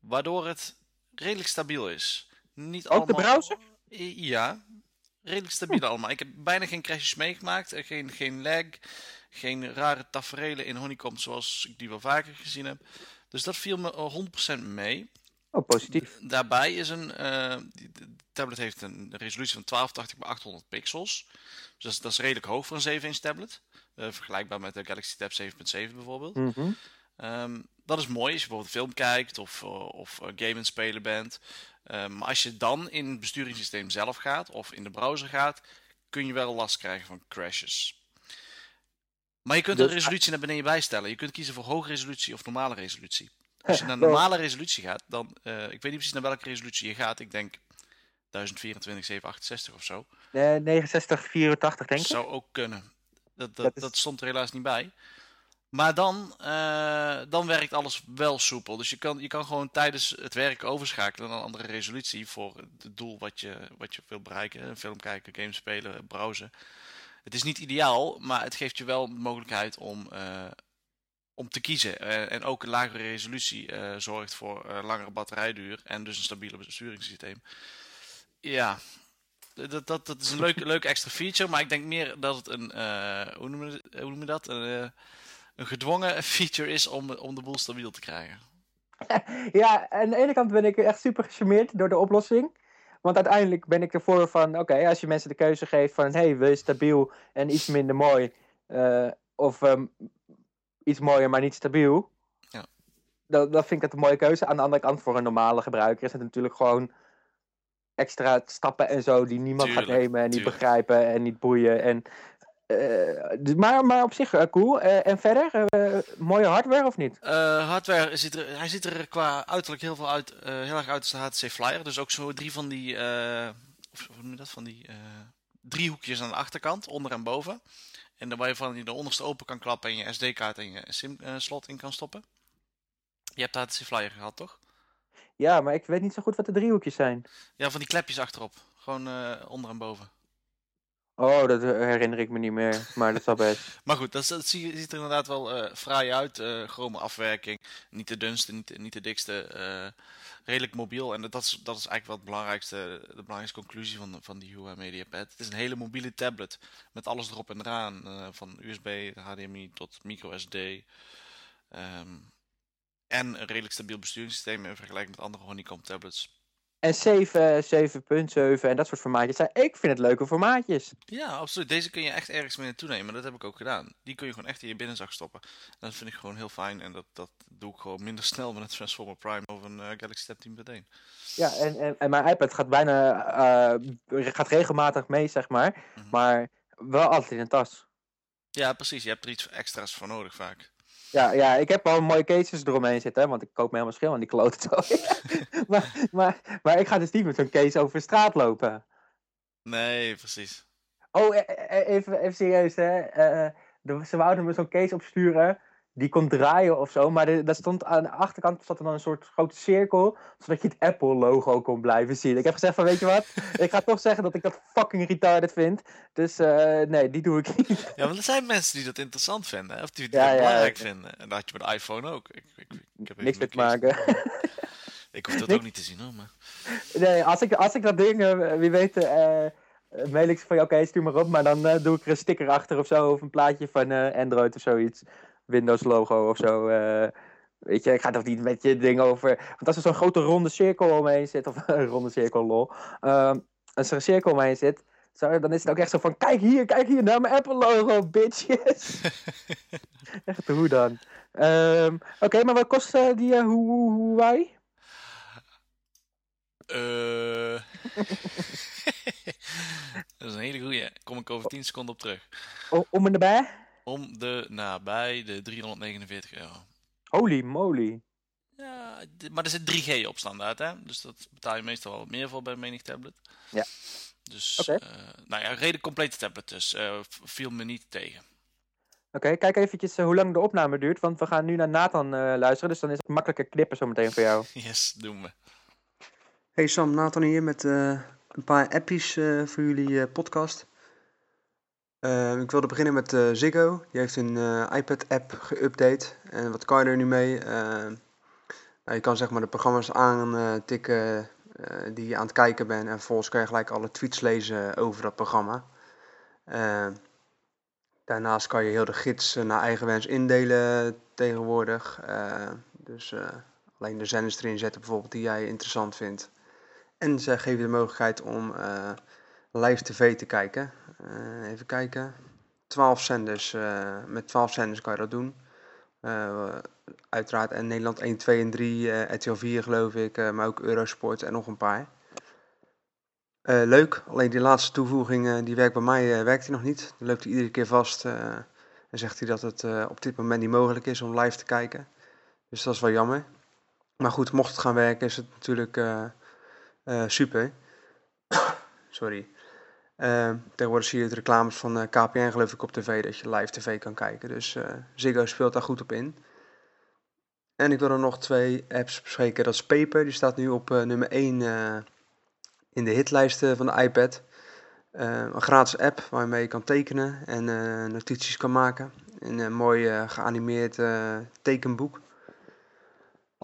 waardoor het redelijk stabiel is. Niet ook allemaal... de browser? Ja, redelijk stabiel hm. allemaal. Ik heb bijna geen crashes meegemaakt, geen, geen lag, geen rare taferelen in Honeycomb zoals ik die wel vaker gezien heb. Dus dat viel me 100% mee. Oh, positief. Daarbij is een. Uh, de tablet heeft een resolutie van 1280 bij 800 pixels. Dus dat is, redelijk hoog voor een 7-inch tablet. Uh, vergelijkbaar met de Galaxy Tab 7.7 bijvoorbeeld. Mm um, dat is mooi als je bijvoorbeeld film kijkt of, uh, of game aan spelen bent. Um, maar als je dan in het besturingssysteem zelf gaat of in de browser gaat, kun je wel last krijgen van crashes. Maar je kunt de dus- resolutie naar beneden bijstellen. Je kunt kiezen voor hoge resolutie of normale resolutie. Als je naar normale resolutie gaat, dan... Uh, ik weet niet precies naar welke resolutie je gaat. Ik denk 1024, 768 of zo. Nee, 69, 84 denk ik. Zou ook kunnen. Dat, dat, dat, stond er helaas niet bij. Maar dan, uh, dan werkt alles wel soepel. Dus je kan, je kan gewoon tijdens het werk overschakelen naar een andere resolutie voor het doel wat je, wat je wilt bereiken. Film kijken, games spelen, browsen. Het is niet ideaal, maar het geeft je wel de mogelijkheid om, uh, om te kiezen. Uh, en ook een lagere resolutie zorgt voor langere batterijduur en dus een stabiele besturingssysteem. Ja, dat, dat, dat is een leuke, leuke extra feature, maar ik denk meer dat het een, hoe, noem je, hoe noem je dat? Een, een gedwongen feature is om, om de boel stabiel te krijgen. Ja, aan de ene kant ben ik echt super gecharmeerd door de oplossing. Want uiteindelijk ben ik ervoor van, oké, als je mensen de keuze geeft van, hey, wil je stabiel en iets minder mooi, uh, of um, iets mooier maar niet stabiel, ja. dan, dan vind ik het een mooie keuze. Aan de andere kant, voor een normale gebruiker is het natuurlijk gewoon extra stappen en zo die niemand gaat nemen en niet begrijpen en niet boeien. En uh, maar, maar op zich uh, cool. Uh, en verder, mooie hardware of niet? hardware ziet er, hij ziet er qua uiterlijk heel, veel uit, heel erg uit als de HTC Flyer. Dus ook zo drie van die, of, hoe noem je dat, van die driehoekjes aan de achterkant, onder en boven. En waar je van die de onderste open kan klappen en je SD-kaart en je SIM-slot in kan stoppen. Je hebt de HTC Flyer gehad, toch? Ja, maar ik weet niet zo goed wat de driehoekjes zijn. Ja, van die klepjes achterop. Gewoon onder en boven. Oh, dat herinner ik me niet meer, maar dat zal best. maar goed, dat, ziet er inderdaad wel uh, fraai uit. Uh, chrome afwerking, niet de dunste, niet, de dikste. Uh, redelijk mobiel. En dat is, dat is eigenlijk wel belangrijkste, de belangrijkste conclusie van, van die Hua MediaPad. Het is een hele mobiele tablet met alles erop en eraan. van USB, HDMI tot microSD. Um, en een redelijk stabiel besturingssysteem in vergelijking met andere Honeycomb tablets. En 7, 7.7 en dat soort formaatjes. zijn. Ik vind het leuke formaatjes. Ja, absoluut. Deze kun je echt ergens mee naartoe nemen. Dat heb ik ook gedaan. Die kun je gewoon echt in je binnenzak stoppen. En dat vind ik gewoon heel fijn. En dat, dat doe ik gewoon minder snel met een Transformer Prime of een uh, Galaxy Tab 10.1. Ja, en, en, en, mijn iPad gaat bijna uh, gaat regelmatig mee, zeg maar. Mhm. Maar wel altijd in een tas. Ja, precies. Je hebt er iets extra's voor nodig vaak. Ja, ja, ik heb al mooie cases eromheen zitten, want ik koop me helemaal schil aan die klote maar, maar, maar ik ga dus niet met zo'n case over de straat lopen. Nee, precies. Oh, e, e, even, even serieus, hè. Uh, ze wouden me zo'n case opsturen die kon draaien of zo. Maar daar stond aan de achterkant zat er dan een soort grote cirkel. Zodat je het Apple-logo kon blijven zien. Ik heb gezegd van, weet je wat? ik ga toch zeggen dat ik dat fucking retarded vind. Dus uh, nee, die doe ik niet. Ja, want er zijn mensen die dat interessant vinden. Of die het belangrijk vinden. En dat had je met de iPhone ook. Ik, ik, ik heb Niks mee te maken. ik hoef dat ook niet te zien hoor. Maar... Nee, als ik, als ik dat ding, uh, wie weet... Uh, mail ik ze van, oké, stuur maar op. Maar dan doe ik er een sticker achter of zo. Of een plaatje van Android of zoiets. Windows logo of zo. Uh, weet je, ik ga toch niet met je ding over. Want als er zo'n grote ronde cirkel omheen zit, of een ronde cirkel lol. Uh, als er een cirkel omheen zit, zo, dan is het ook echt zo van: kijk hier, kijk hier naar mijn Apple logo, bitches. echt hoe dan? Um, Oké, okay, maar wat kost uh, die uh, Huawei? Uh... dat is een hele goeie. Kom ik over 10 seconden op terug. O, om en erbij? Om de nabij de 349 euro. Holy moly. Ja, maar er zit 3G op standaard, hè? Dus dat betaal je meestal wel meer voor bij menig tablet. Ja. Dus, okay. uh, eh, nou ja, reden complete tablet dus. Uh, viel me niet tegen. Oké, kijk eventjes uh, hoe lang de opname duurt, want we gaan nu naar Nathan luisteren, dus dan is het makkelijker knippen zometeen voor jou. Yes, doen we. Hey Sam, Nathan hier met een paar appies voor jullie podcast. Uh, ik wilde beginnen met uh, Ziggo. Die heeft een uh, iPad-app geüpdate. En wat kan je er nu mee? Ehm, nou, je kan zeg maar de programma's aantikken die je aan het kijken bent. En vervolgens kan je gelijk alle tweets lezen over dat programma. Ehm, daarnaast kan je heel de gids naar eigen wens indelen tegenwoordig. dus alleen de zenders erin zetten bijvoorbeeld die jij interessant vindt. En ze geven je de mogelijkheid om live tv te kijken. Uh, even kijken. 12 zenders. Uh, met 12 zenders kan je dat doen. Uh, uiteraard en Nederland 1, 2 en 3, RTL 4 geloof ik, maar ook Eurosport en nog een paar. leuk, alleen die laatste toevoeging die werkt bij mij werkt hij nog niet. Dan loopt hij iedere keer vast en zegt hij dat het op dit moment niet mogelijk is om live te kijken. Dus dat is wel jammer. Maar goed, mocht het gaan werken is het natuurlijk super. Sorry. Uh, tegenwoordig zie je het reclames van eh, KPN geloof ik op tv, dat je live tv kan kijken. Dus uh, Ziggo speelt daar goed op in. En ik wil er nog twee apps bespreken. Dat is Paper, die staat nu op nummer 1 in de hitlijsten van de iPad. een gratis app waarmee je kan tekenen en notities kan maken. Een mooi geanimeerd tekenboek.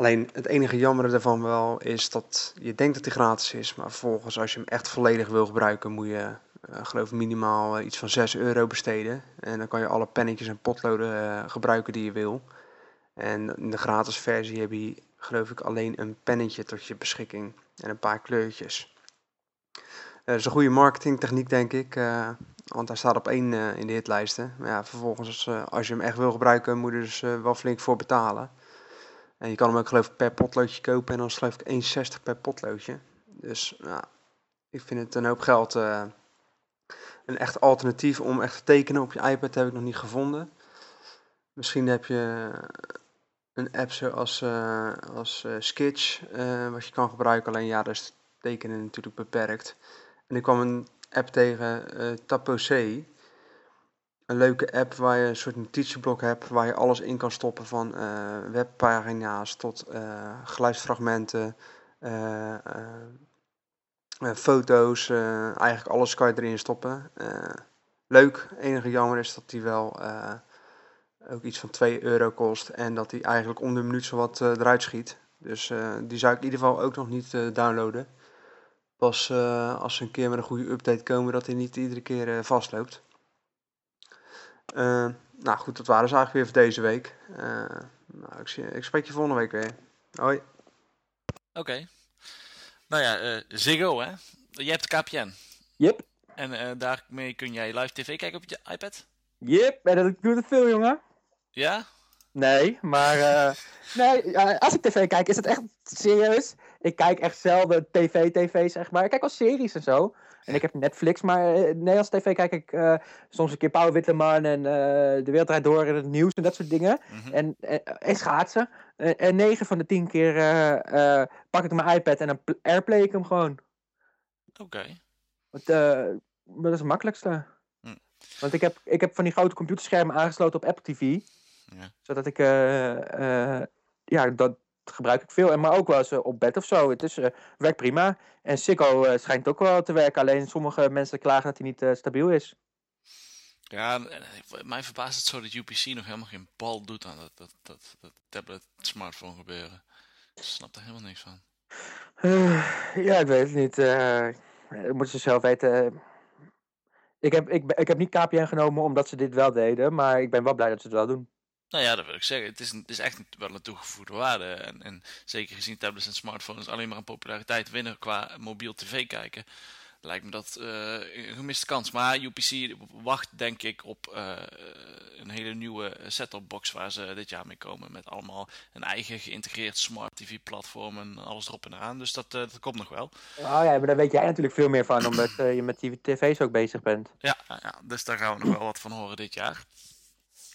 Alleen het enige jammer daarvan wel is dat je denkt dat hij gratis is, maar vervolgens als je hem echt volledig wil gebruiken moet je uh, geloof minimaal uh, iets van 6 euro besteden. En dan kan je alle pennetjes en potloden uh, gebruiken die je wil. En in de gratis versie heb je geloof ik alleen een pennetje tot je beschikking en een paar kleurtjes. dat is een goede marketingtechniek denk ik, want hij staat op één in de hitlijsten. Maar ja, vervolgens als je hem echt wil gebruiken moet je er dus wel flink voor betalen. En je kan hem ook geloof ik per potloodje kopen en dan geloof ik 1,60 per potloodje. Dus nou, ik vind het een hoop geld. Uh, een echt alternatief om echt te tekenen op je iPad heb ik nog niet gevonden. Misschien heb je een app zoals uh, als, uh, Sketch, wat je kan gebruiken. Alleen ja, daar is tekenen natuurlijk beperkt. En ik kwam een app tegen, uh, Tapose een leuke app waar je een soort notitieblok hebt waar je alles in kan stoppen van uh, webpagina's tot uh, geluidsfragmenten, uh, foto's, eigenlijk alles kan je erin stoppen. leuk, enige jammer is dat die wel ook iets van 2 euro kost en dat die eigenlijk om de minuut zo wat eruit schiet. Dus die zou ik in ieder geval ook nog niet downloaden. Pas als ze een keer met een goede update komen dat hij niet iedere keer vastloopt. Uh, nou goed, dat waren ze eigenlijk weer voor deze week. Uh, nou, ik, zie, ik, spreek je volgende week weer. Hoi. Oké. Nou ja, eh, Ziggo, hè? Jij hebt KPN. Yep, En eh, daarmee kun jij live tv kijken op je iPad? yep. En dat doet het veel, jongen. Ja? Nee, maar eh, nee, ja, als ik tv kijk, is het echt serieus. Ik kijk echt zelden tv-tv, zeg maar. Ik kijk wel series en zo. En ik heb Netflix, maar eh, Nederlands tv kijk ik eh, soms een keer Pauw Witteman en eh, De Wereld Door en het nieuws en dat soort dingen. Mhm. En, en, en schaatsen. En, en 9 van de 10 keer pak ik mijn iPad en dan pl- airplay ik hem gewoon. Oké. Want, dat is het makkelijkste. Hm. Want ik heb, ik heb van die grote computerschermen aangesloten op Apple TV. Ja. Zodat ik, ja, dat gebruik ik veel. En maar ook wel eens eh, op bed of zo. Het is, eh, werkt prima. En Sikko eh, schijnt ook wel te werken. Alleen sommige mensen klagen dat hij niet stabiel is. Ja, mij verbaast het zo dat UPC nog helemaal geen bal doet aan dat, dat, dat, dat tablet smartphone gebeuren. Ik snap er helemaal niks van. Ja, ik weet het niet. dat moeten ze zelf weten. Ik heb, ik, ik heb niet KPN genomen omdat ze dit wel deden. Maar ik ben wel blij dat ze het wel doen. Nou ja, dat wil ik zeggen. Het is, een, het is echt een- wel een toegevoegde waarde. En, en zeker gezien tablets en smartphones alleen maar een populariteit winnen qua mobiel tv kijken. Lijkt me dat eh, een gemiste kans. Maar UPC wacht denk ik op eh, een hele nieuwe set-top box waar ze dit jaar mee komen. Met allemaal een eigen geïntegreerd smart TV platform en alles erop en eraan. Dus dat, eh, dat komt nog wel. Oh ja, maar daar weet jij natuurlijk veel meer van. Omdat je met die tv's ook bezig bent. Ja, ja, dus daar gaan we nog wel wat van horen dit jaar.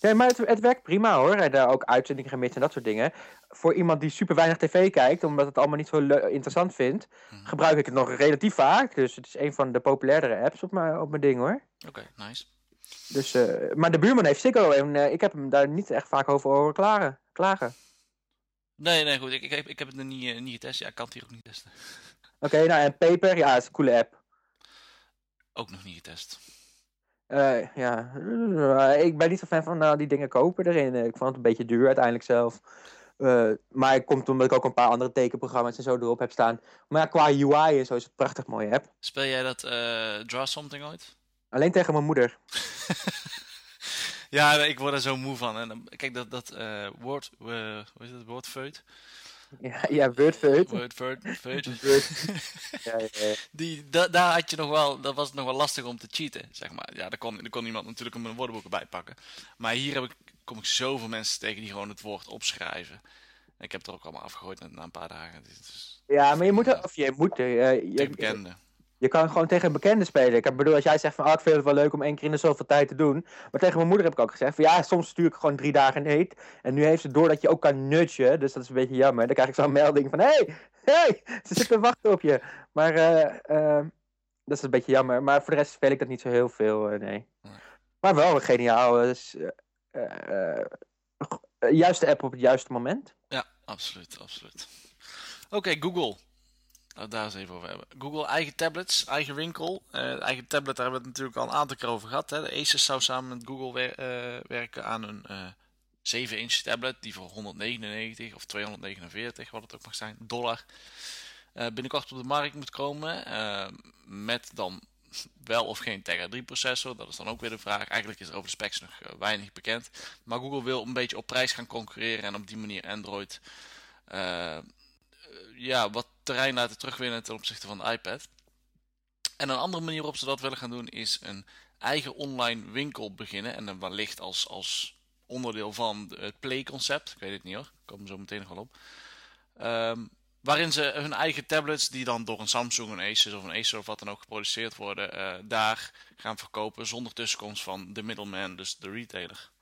Nee, maar het, het werkt prima hoor. En daar ook uitzendingen gemist en dat soort dingen. Voor iemand die super weinig tv kijkt, omdat het allemaal niet zo interessant vindt, Mhm. gebruik ik het nog relatief vaak. Dus het is een van de populairdere apps op mijn, op mijn ding hoor. Oké, nice. Dus, eh, maar de buurman heeft Ziggo en eh, ik heb hem daar niet echt vaak over horen klagen. klagen. Nee, nee, goed. Ik, ik, heb, ik heb het nog niet, eh, niet getest. Ja, ik kan het hier ook niet testen. Oké, nou en Paper, ja, is een coole app. Ook nog niet getest. Eh, ja, eh, ik ben niet zo fan van eh, die dingen kopen erin. Ik vond het een beetje duur uiteindelijk zelf. Maar het komt omdat ik ook een paar andere tekenprogramma's en zo erop heb staan. Maar ja, qua UI en zo is het prachtig mooie app. Speel jij dat Draw Something ooit? Alleen tegen mijn moeder. ja, ik word er zo moe van. En kijk, dat, dat woord, hoe is het, woordfeut? Ja, ja Wordfeut. Woordfeut, feut. Word- ja, ja, ja. Die, da, daar had je nog wel, dat was nog wel lastig om te cheaten, zeg maar. Ja, daar kon, daar kon iemand natuurlijk een woordenboek erbij pakken. Maar hier heb ik, kom ik zoveel mensen tegen die gewoon het woord opschrijven. En ik heb het er ook allemaal afgegooid na, na een paar dagen. Is Ja, maar je moet, er- of je moet, er, eh, je, bekenden. Je kan gewoon tegen een bekende spelen. Ik bedoel, als jij zegt van, oh, ik vind het wel leuk om één keer in de zoveel tijd te doen. Maar tegen mijn moeder heb ik ook gezegd van, ja, soms stuur ik gewoon drie dagen niet. En nu heeft ze door dat je ook kan nudgen, dus dat is een beetje jammer. Dan krijg ik zo'n melding van, hé, hey, hey, ze zitten te wachten op je. Maar eh, eh, dat is een beetje jammer. Maar voor de rest speel ik dat niet zo heel veel, eh, nee. Maar wel geniaal. Dus, juiste app op het juiste moment. Ja, absoluut, absoluut. Oké, Google. Laten we daar eens even over hebben. Google eigen tablets, eigen winkel. Eh, eigen tablet, daar hebben we het natuurlijk al een aantal keer over gehad. Hè. De Asus zou samen met Google eh, werken aan een eh 7-inch tablet die voor 199 of 249, wat het ook mag zijn, dollar eh, binnenkort op de markt moet komen. eh, met dan wel of geen Tegra 3 processor. Dat is dan ook weer de vraag. Eigenlijk is er over de specs nog eh, weinig bekend. Maar Google wil een beetje op prijs gaan concurreren en op die manier Android eh, eh, ja, wat terrein laten terugwinnen ten opzichte van de iPad. En een andere manier waarop ze dat willen gaan doen is een eigen online winkel beginnen. En dan wellicht als, als onderdeel van het Play-concept. Ik weet het niet hoor, ik kom er zo meteen nog wel op. Ehm, waarin ze hun eigen tablets, die dan door een Samsung, een Asus of een Acer of wat dan ook geproduceerd worden, eh, daar gaan verkopen zonder tussenkomst van de middleman, dus de retailer.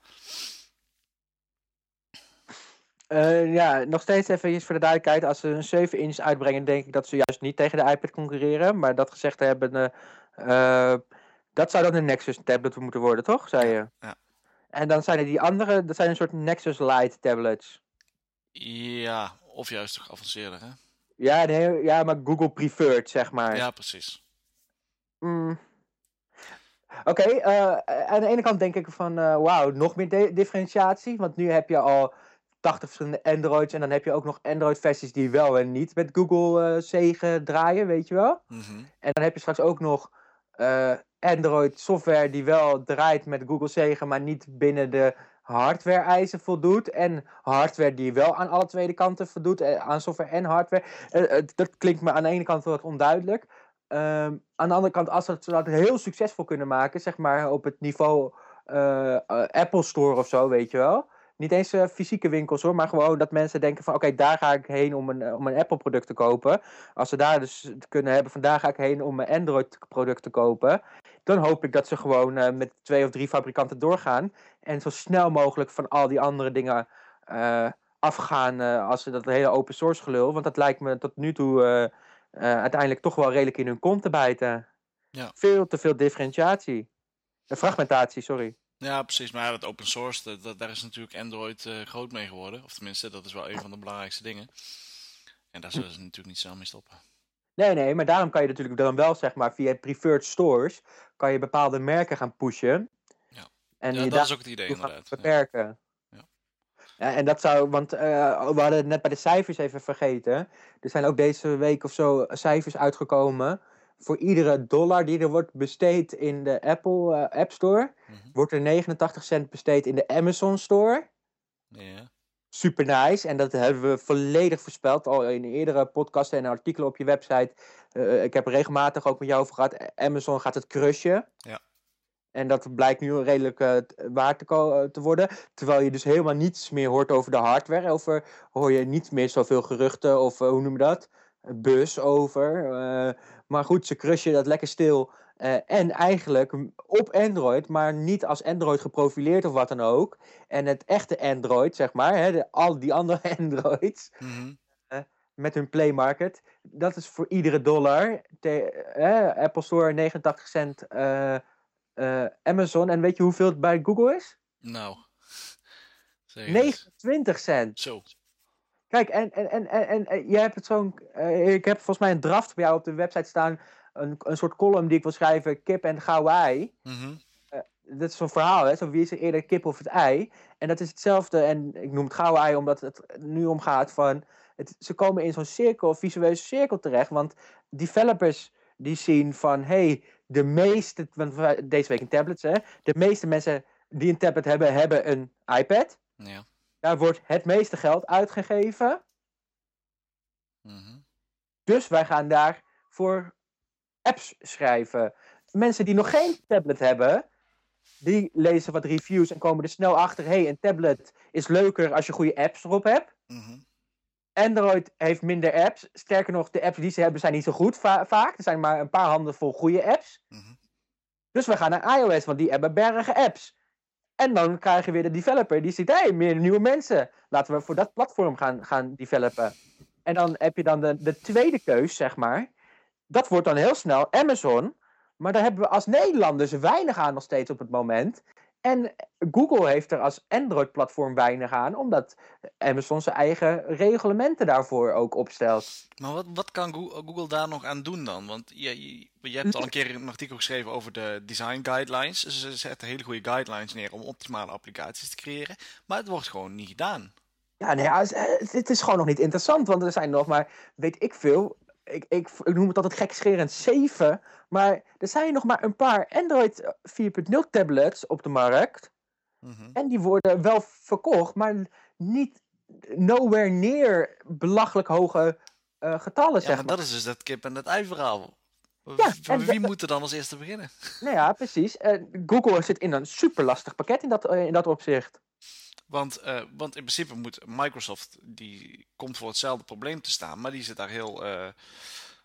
Eh, ja, nog steeds even voor de duidelijkheid. Als ze een 7 inch uitbrengen, denk ik dat ze juist niet tegen de iPad concurreren. Maar dat gezegd hebben, eh, eh, dat zou dan een Nexus tablet moeten worden, toch? Zei je? ja. En dan zijn er die andere, dat zijn een soort Nexus Lite tablets. Ja, of juist geavanceerder, hè? Ja, nee, ja, maar Google preferred, zeg maar. Ja, precies. Mm. Oké, aan de ene kant denk ik van, wauw, nog meer di- differentiatie. Want nu heb je al 80 verschillende Androids en dan heb je ook nog Android-versies die wel en niet met Google eh zegen draaien, weet je wel. Mhm. En dan heb je straks ook nog eh, Android software die wel draait met Google zegen, maar niet binnen de hardware-eisen voldoet. En hardware die wel aan alle tweede kanten voldoet. eh, Aan software en hardware. Eh, eh, Dat klinkt me aan de ene kant wat onduidelijk. Ehm, aan de andere kant, als ze zodat heel succesvol kunnen maken, zeg maar op het niveau eh, eh, Apple Store of zo, weet je wel. Niet eens eh, fysieke winkels hoor, maar gewoon dat mensen denken van oké, daar ga ik heen om een, eh, om een Apple product te kopen. Als ze daar dus het kunnen hebben van daar ga ik heen om een Android product te kopen. Dan hoop ik dat ze gewoon eh, met twee of drie fabrikanten doorgaan. En zo snel mogelijk van al die andere dingen afgaan als ze dat hele open source gelul. Want dat lijkt me tot nu toe uiteindelijk toch wel redelijk in hun kont te bijten. Ja. Veel te veel differentiatie. Fragmentatie, sorry. Ja, precies. Maar ja, dat open source, dat, dat- daar is natuurlijk Android eh, groot mee geworden. Of tenminste, dat is wel een van de belangrijkste dingen. En daar zullen ze natuurlijk niet snel mee stoppen. Nee, nee, maar daarom kan je natuurlijk dan wel, zeg maar, via preferred stores, kan je bepaalde merken gaan pushen. Ja. En Ja, dat is ook het idee inderdaad. Beperken. Ja. Ja, en dat zou, want eh, we hadden het net bij de cijfers even vergeten. Er zijn ook deze week of zo cijfers uitgekomen. Voor iedere dollar die er wordt besteed in de Apple eh, App Store, Mhm. wordt er 89 cent besteed in de Amazon Store. Super nice. En dat hebben we volledig voorspeld. Al in eerdere podcasten en artikelen op je website. Eh, ik heb er regelmatig ook met jou over gehad. Amazon gaat het crushen. Ja. En dat blijkt nu redelijk eh, waar te, te worden. Terwijl je dus helemaal niets meer hoort over de hardware. Over hoor je niet meer zoveel geruchten of hoe noem je dat? Bus over. Eh, maar goed, ze crushen dat lekker stil. Eh, en eigenlijk op Android, maar niet als Android geprofileerd of wat dan ook. En het echte Android, zeg maar, hè, de, al die andere Androids Mhm. met hun Play Market, dat is voor iedere dollar. te- Apple Store 89 cent, Amazon. En weet je hoeveel het bij Google is? Nou. Zeg eens. 29 cent. Zo. Kijk, en, en, en, en, en, en je hebt het zo'n. eh, ik heb volgens mij een draft bij jou op de website staan. Een, een soort column die ik wil schrijven: kip en gouden ei. Mhm. dat is zo'n verhaal, hè? Zo wie is er eerder kip of het ei? En dat is hetzelfde, en ik noem het gouden ei omdat het nu om gaat van... Het, ze komen in zo'n cirkel, visuele cirkel terecht, want developers die zien van... hey, de meeste, want deze week in tablets, hè? De meeste mensen die een tablet hebben, hebben een iPad. Ja. Daar wordt het meeste geld uitgegeven. Mhm. Dus wij gaan daar voor apps schrijven. Mensen die nog geen tablet hebben, die lezen wat reviews en komen er snel achter. hey, een tablet is leuker als je goede apps erop hebt. Mhm. Android heeft minder apps. Sterker nog, de apps die ze hebben zijn niet zo goed va- vaak. Er zijn maar een paar handen vol goede apps. Mhm. Dus we gaan naar iOS, want die hebben bergen apps. En dan krijg je weer de developer die ziet, hey, meer nieuwe mensen. Laten we voor dat platform gaan, gaan developen. En dan heb je dan de, de tweede keus, zeg maar. Dat wordt dan heel snel Amazon. Maar daar hebben we als Nederlanders weinig aan nog steeds op het moment. En Google heeft er als Android-platform weinig aan, omdat Amazon zijn eigen reglementen daarvoor ook opstelt. Maar wat, wat kan Goo- Google daar nog aan doen dan? Want je, je, je hebt al een keer een artikel geschreven over de design guidelines. Ze zetten hele goede guidelines neer om optimale applicaties te creëren. Maar het wordt gewoon niet gedaan. Ja, nee, het- het is gewoon nog niet interessant, want er zijn nog maar, weet ik veel, ik, ik, ik noem het altijd gekscherend 7, maar er zijn nog maar een paar Android 4.0 tablets op de markt. Mhm. En die worden wel verkocht, maar niet nowhere near belachelijk hoge eh, getallen, Ja, zeg maar maar. dat is dus dat kip en dat ei verhaal. Ja, en wie moet er dan als eerste beginnen? Nou ja, precies. Eh, Google zit in een super lastig pakket in dat, eh, in dat opzicht. Want, eh, want in principe moet Microsoft, die komt voor hetzelfde probleem te staan, maar die zit daar heel...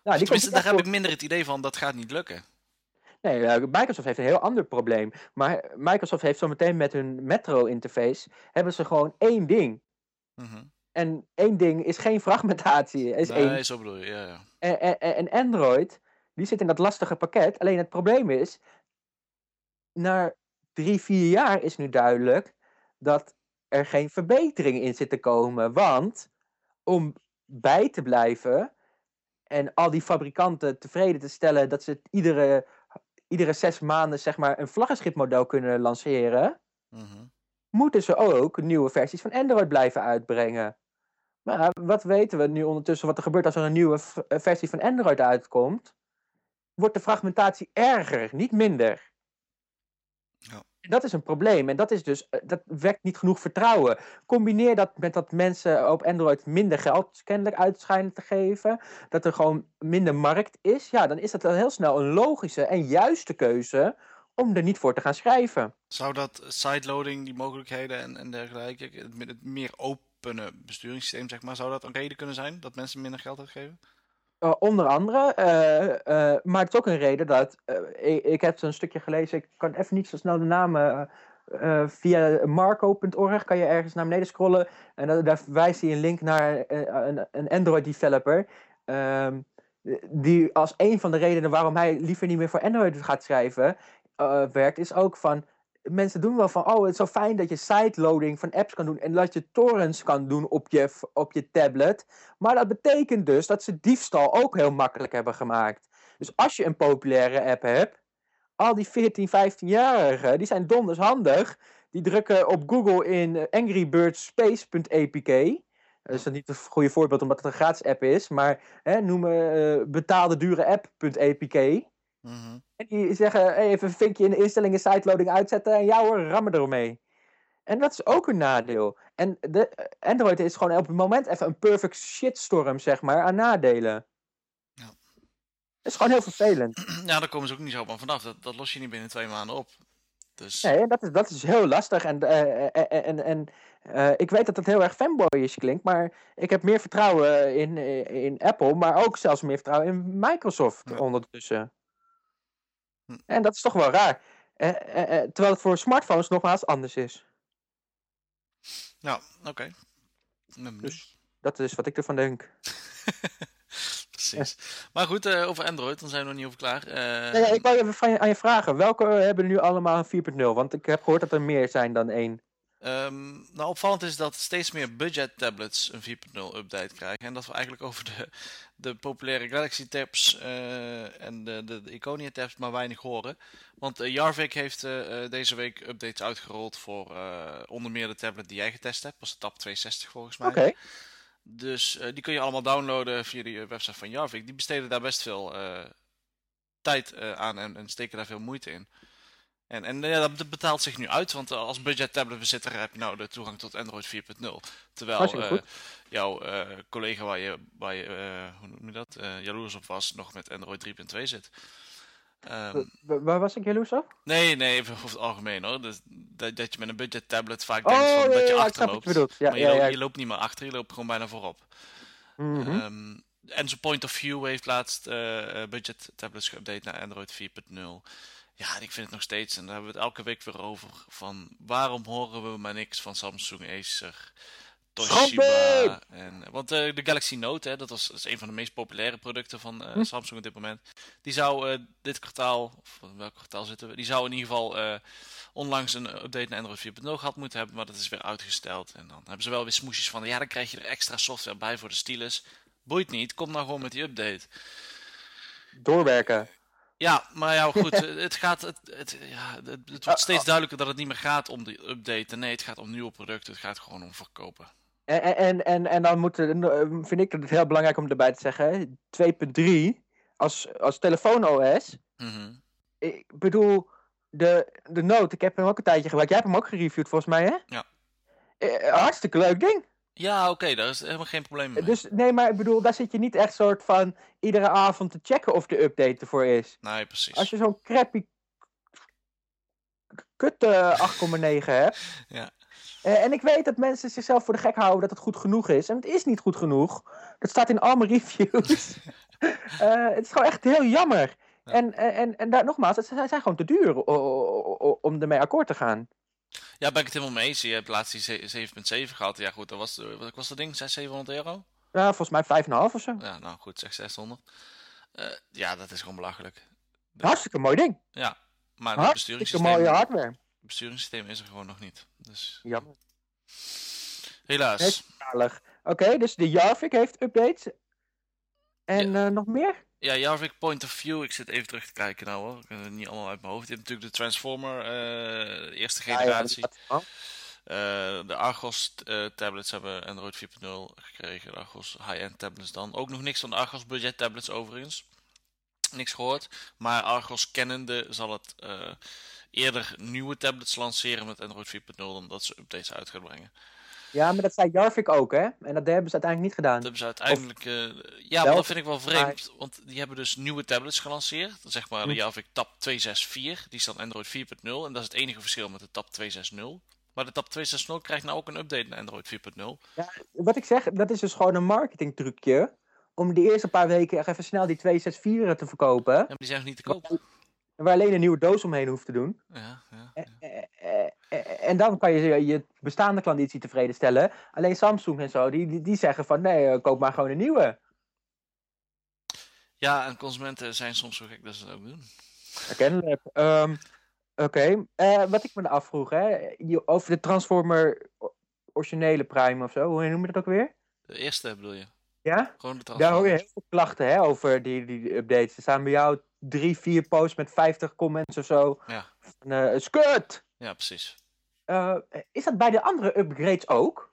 die komt daar heb ik minder het idee van, dat gaat niet lukken. Nee, Microsoft heeft een heel ander probleem. Maar Microsoft heeft zometeen met hun Metro-interface... hebben ze gewoon één ding. Mhm. En één ding is geen fragmentatie. Is één. Nee, zo bedoel je, ja, ja. En, en, en Android, die zit in dat lastige pakket. Alleen het probleem is... Na drie, vier jaar is nu duidelijk... dat er geen verbetering in zit te komen. Want om bij te blijven... en al die fabrikanten tevreden te stellen... dat ze iedere, iedere zes maanden zeg maar, een vlaggenschipmodel kunnen lanceren... Mhm. moeten ze ook nieuwe versies van Android blijven uitbrengen. Maar wat weten we nu ondertussen wat er gebeurt als er een nieuwe eh, versie van Android uitkomt? Wordt de fragmentatie erger, niet minder. Ja. Dat is een probleem. En dat is dus, eh, dat wekt niet genoeg vertrouwen. Combineer dat met dat mensen op Android minder geld kennelijk uit schijnen te geven. Dat er gewoon minder markt is. Ja, dan is dat dan heel snel een logische en juiste keuze om er niet voor te gaan schrijven. Zou dat sideloading, die mogelijkheden en, en dergelijke, het, het meer opene besturingssysteem, zeg maar, zou dat een reden kunnen zijn dat mensen minder geld uitgeven? Uh, onder andere, uh, uh, maar het ook een reden dat, ik, heb een stukje gelezen, ik kan even niet zo snel de namen, via marco.org kan je ergens naar beneden scrollen en daar wijst hij een link naar een, een Android developer, ehm, die als een van de redenen waarom hij liever niet meer voor Android gaat schrijven, werkt, is ook van, mensen doen wel van, oh, het is zo fijn dat je sideloading van apps kan doen en dat je torrents kan doen op je, op je tablet. Maar dat betekent dus dat ze diefstal ook heel makkelijk hebben gemaakt. Dus als je een populaire app hebt, al die 14, 15-jarigen, die zijn donders handig. Die drukken op Google in angrybirdspace.apk. Dat is niet een goede voorbeeld omdat het een gratis app is, maar hè, noemen uh, betaalde dure app.apk. Mm En die zeggen even een vinkje in de instellingen sideloading uitzetten en jou hoor, rammen ermee. En dat is ook een nadeel. En de, Android is gewoon op het moment even een perfect shitstorm, zeg maar, aan nadelen. Ja. Dat is gewoon heel vervelend. Ja, daar komen ze ook niet zo van vanaf. Dat, dat los je niet binnen twee maanden op. Dus... Nee, dat is, dat is heel lastig. En, uh, en, en uh, ik weet dat het heel erg fanboyish klinkt, maar ik heb meer vertrouwen in, in Apple, maar ook zelfs meer vertrouwen in Microsoft ja. ondertussen. Hm. En dat is toch wel raar. Eh, eh, eh, terwijl het voor smartphones nogmaals anders is. Nou, oké. Dus dat is wat ik ervan denk. Precies. Maar goed, uh, over Android, dan zijn we nog niet over klaar. Uh... Nee, ik wou even van je, aan je vragen. Welke hebben nu allemaal een 4.0? Want ik heb gehoord dat er meer zijn dan één. Um, nou, opvallend is dat steeds meer budget tablets een 4.0 update krijgen. En dat we eigenlijk over de, de populaire Galaxy tabs uh, en de, de, de, Iconia tabs maar weinig horen. Want uh, Jarvik heeft uh, deze week updates uitgerold voor onder meer de tablet die jij getest hebt. was de Tab 260 volgens mij. Oké. Okay. Dus die kun je allemaal downloaden via de website van Jarvik. Die besteden daar best veel tijd aan en, en steken daar veel moeite in. En, en ja, dat betaalt zich nu uit, want als budget tablet bezitter heb je nou de toegang tot Android 4.0. Terwijl uh, jouw uh, collega waar je, waar je uh, hoe noem je dat, jaloers op was, nog met Android 3.2 zit. Um, waar was ik jaloers op? Nee, nee, even over het algemeen hoor. Dus, dat, dat je met een budget tablet vaak denkt oh, van, dat je achterloopt. Ja, maar je, loopt, je, loopt niet meer achter, je loopt gewoon bijna voorop. Mm -hmm. um, en zijn Point of View heeft laatst budget tablets geüpdate naar Android 4.0. Ja, ik vind het nog steeds, en daar hebben we het elke week weer over, van waarom horen we maar niks van Samsung, Acer, Toshiba. En, want uh, de Galaxy Note, hè, dat, was, dat is een van de meest populaire producten van uh, hm. Samsung op dit moment. Die zou uh, dit kwartaal, of welk kwartaal zitten we, die zou in ieder geval onlangs een update naar Android 4.0 gehad moeten hebben, maar dat is weer uitgesteld. En dan hebben ze wel weer smoesjes van, ja dan krijg je er extra software bij voor de stylus. Boeit niet, kom nou gewoon met die update. Doorwerken. Ja, maar ja, goed. het, gaat, het, het, ja, het, wordt ah, steeds ah. duidelijker dat het niet meer gaat om de update. Nee, het gaat om nieuwe producten. Het gaat gewoon om verkopen. En, en, en, en dan moet, vind ik het heel belangrijk om erbij te zeggen: 2.3 als, als telefoon-OS. Mm Ik bedoel, de, de Note, ik heb hem ook een tijdje gebruikt. Jij hebt hem ook gereviewd volgens mij, hè? Ja. Eh, hartstikke leuk ding. Ja, oké, daar is helemaal geen probleem mee. Dus nee, maar ik bedoel, daar zit je niet echt soort van iedere avond te checken of de update ervoor is. Nee, precies. Als je zo'n crappy kut uh, 8,9 hebt. Ja. Uh, en ik weet dat mensen zichzelf voor de gek houden dat het goed genoeg is. En het is niet goed genoeg. Dat staat in al mijn reviews. uh, het is gewoon echt heel jammer. Ja. En, en, en daar, nogmaals, het zijn gewoon te duur om ermee akkoord te gaan. Ja, ben ik het helemaal mee eens. Je hebt laatst die 7.7 gehad. Ja goed, dat was, wat was dat ding? 600, 700 euro? Ja, volgens mij 5,5 of zo. Ja, nou goed, zeg 600. Uh, ja, dat is gewoon belachelijk. Hartstikke mooi ding. Ja, maar het besturingssysteem... mooie hardware. Het besturingssysteem is er gewoon nog niet. Dus... Jammer. Helaas. Oké, okay, dus de Jarvik heeft updates. En ja. uh, nog meer? Ja, Jarvik Point of View. Ik zit even terug te kijken nou hoor. Ik heb het niet allemaal uit mijn hoofd. Je hebt natuurlijk de Transformer, uh, eerste generatie. Ja, uh, de Argos uh, tablets hebben Android 4.0 gekregen. De Argos high-end tablets dan. Ook nog niks van de Argos budget tablets overigens. Niks gehoord. Maar Argos kennende zal het eerder nieuwe tablets lanceren met Android 4.0 dan dat ze updates uit gaan brengen. Ja, maar dat zei Jarvik ook, hè? En dat hebben ze uiteindelijk niet gedaan. Dat hebben ze uiteindelijk. eh, ja, maar dat vind ik wel vreemd. Want die hebben dus nieuwe tablets gelanceerd. Zeg maar de Hm. Javik Tab 264. Die staat Android 4.0. En dat is het enige verschil met de Tab 260. Maar de Tab 260 krijgt nou ook een update naar Android 4.0. Wat ik zeg, dat is dus gewoon een marketingtrucje. Om die eerste paar weken echt even snel die 264 te verkopen. Ja, maar die zijn nog niet te koop. Waar alleen een nieuwe doos omheen hoeft te doen. Ja, ja, Eh, ja. Eh, En dan kan je je- bestaande klanditie tevreden stellen. Alleen Samsung en zo, die, die, zeggen van nee, eh, koop maar gewoon een nieuwe. ja, en consumenten zijn soms zo gek dat ze dat ook doen. Kennelijk. Ehm Oké, Eh, wat ik me afvroeg, hè, over de Transformer originele Prime of zo, hoe noem je dat ook weer? De eerste bedoel je? Ja? Gewoon de Daar hoor je heel veel klachten hè, over die, die updates. Er staan bij jou drie, vier posts met 50 comments of zo. Ja. Is kut! Ja, precies. Eh, is dat bij de andere upgrades ook?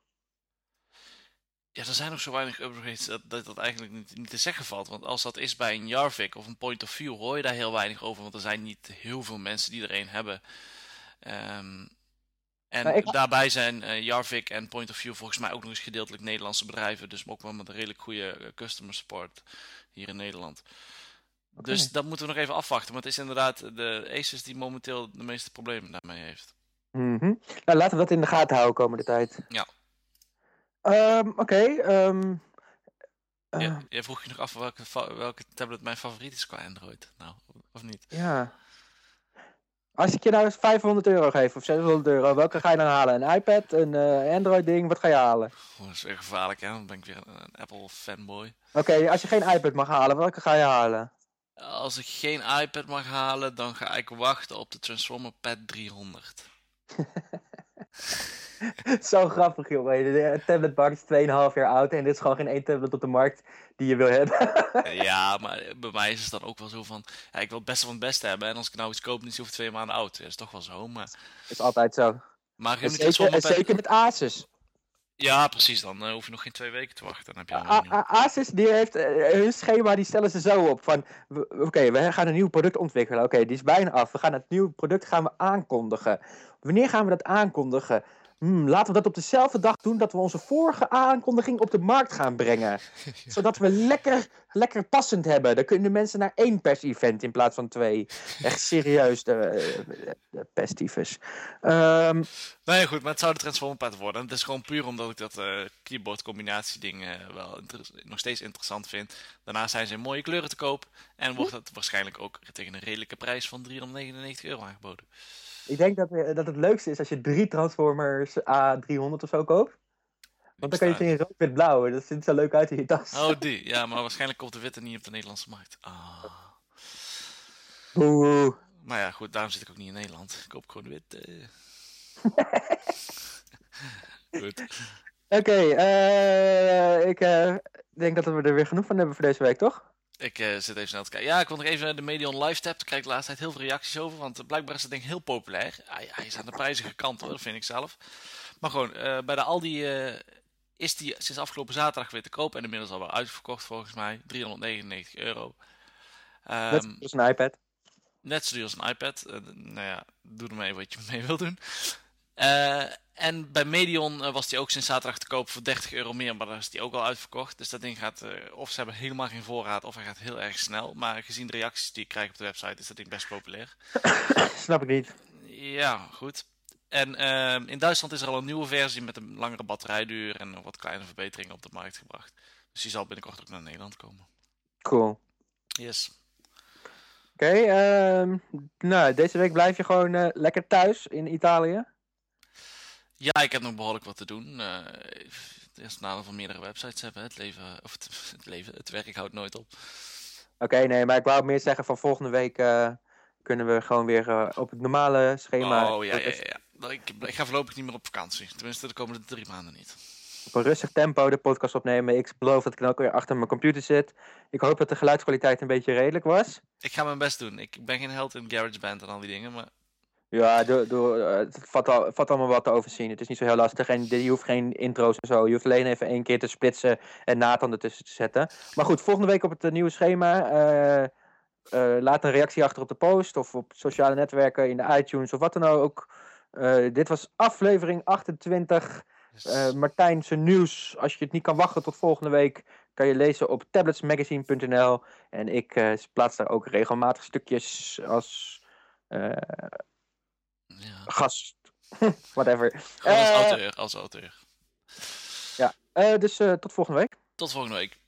Ja, er zijn nog zo weinig upgrades dat dat, dat eigenlijk niet, niet te zeggen valt. Want als dat is bij een Jarvik of een Point of View, hoor je daar heel weinig over. Want er zijn niet heel veel mensen die er een hebben. Ehm, en ik- daarbij zijn eh, Jarvik en Point of View volgens mij ook nog eens gedeeltelijk Nederlandse bedrijven. Dus ook wel met een redelijk goede eh, customer support hier in Nederland. Dus dat moeten we nog even afwachten. Maar het is inderdaad de Asus die momenteel de meeste problemen daarmee heeft. Mhm. Nou, laten we dat in de gaten houden komende tijd. Ja. Ehm, Oké. ehm, eh, Ja, jij vroeg je nog af welke, welke tablet mijn favoriet is qua Android. Nou, of niet? ja. Als ik je nou eens 500 euro geef of 600 euro, welke ga je dan halen? Een iPad, een eh, Android-ding, wat ga je halen? Dat is weer gevaarlijk, hè? Dan ben ik weer een, een Apple fanboy. Oké, als je geen iPad mag halen, welke ga je halen? Als ik geen iPad mag halen, dan ga ik wachten op de Transformer Pad 300. Zo grappig, jongen. De tabletbar is 2,5 jaar oud en er is gewoon geen één tablet op de markt die je wil hebben. Eh, ja, maar bij mij is het dan ook wel zo van... Ja, ik wil het beste van het beste hebben. En als ik nou iets koop, dan is die over twee maanden oud. Dat is toch wel zo, maar... is altijd zo. Maar En die zeker, Transformer en Pad... zeker met Asus. Ja, precies. Dan eh, hoef je nog geen twee weken te wachten. Dan heb je A- nieuw. Asus die heeft eh, hun schema, die stellen ze zo op van, oké, we gaan een nieuw product ontwikkelen. Oké, die is bijna af. We gaan het nieuwe product gaan we aankondigen. Wanneer gaan we dat aankondigen? Hmm, laten we dat op dezelfde dag doen dat we onze vorige aankondiging op de markt gaan brengen. Zodat we lekker, lekker passend hebben. Dan kunnen mensen naar één pers-event in plaats van twee. Echt serieus, de, de, pestiefes. Ehm, Nee, goed, maar het zou de worden. Het is gewoon puur omdat ik dat eh keyboard combinatie ding eh, wel nog steeds interessant vind. Daarnaast zijn ze in mooie kleuren te koop. En wordt het waarschijnlijk ook tegen een redelijke prijs van 399 euro aangeboden. Ik denk dat, eh, dat het leukste is als je drie Transformers A300 of zo koopt. Want dan kan je ze in rood met blauw. Dat ziet er zo leuk uit in je tas. Oh, die. Ja, maar waarschijnlijk komt de witte niet op de Nederlandse markt. Ah. Maar ja, goed, daarom zit ik ook niet in Nederland. Ik koop gewoon de witte. goed. Oké, eh, ik eh, denk dat we er weer genoeg van hebben voor deze week, toch? Ik eh, zit even snel te kijken. Ja, ik wil nog even de Medion Live tab. Daar krijg ik de laatste tijd heel veel reacties over. Want blijkbaar is dat ding heel populair. Hij, hij is aan de prijzige kant hoor, dat vind ik zelf. Maar gewoon, eh, bij de Aldi eh, is die sinds afgelopen zaterdag weer te koop. En inmiddels al wel uitverkocht volgens mij. 399 euro. Ehm, Net zoals een iPad. Net zo duur als een iPad. Nou ja, doe ermee wat je mee wil doen. Eh, en bij Medion eh, was die ook sinds zaterdag te koop voor 30 euro meer, maar daar is die ook al uitverkocht. Dus dat ding gaat, eh, of ze hebben helemaal geen voorraad, of hij gaat heel erg snel. Maar gezien de reacties die ik krijg op de website, is dat ding best populair. Snap ik niet. Ja, goed. En ehm, in Duitsland is er al een nieuwe versie met een langere batterijduur en wat kleine verbeteringen op de markt gebracht. Dus die zal binnenkort ook naar Nederland komen. Cool. Yes. Oké, ehm, nou, deze week blijf je gewoon lekker thuis in Italië. Ja, ik heb nog behoorlijk wat te doen. Eh, het eerste nadeel van meerdere websites hebben. Het leven, of het, het leven, het werk houdt nooit op. Oké, nee, maar ik wou meer zeggen van volgende week eh, kunnen we gewoon weer eh, op het normale schema. Oh ja, ja, ja. ja. Ik, ik ga voorlopig niet meer op vakantie. Tenminste, de komende drie maanden niet. Op een rustig tempo de podcast opnemen. Ik beloof dat ik dan ook weer achter mijn computer zit. Ik hoop dat de geluidskwaliteit een beetje redelijk was. Ik ga mijn best doen. Ik ben geen held in GarageBand en al die dingen, maar Ja, doe, doe, eh, het valt, al, valt allemaal wat te overzien. Het is niet zo heel lastig en je hoeft geen intro's en zo. Je hoeft alleen even één keer te splitsen en Nathan ertussen te zetten. Maar goed, volgende week op het eh, nieuwe schema. eh, laat een reactie achter op de post of op sociale netwerken in de iTunes of wat dan ook. Dit was aflevering 28. Dus, Eh, Martijn, zijn nieuws, als je het niet kan wachten tot volgende week, kan je lezen op tabletsmagazine.nl. En ik plaats daar ook regelmatig stukjes als ja. gast. Whatever. Als Eh, auteur, als auteur. Eh, dus eh, tot volgende week. Tot volgende week.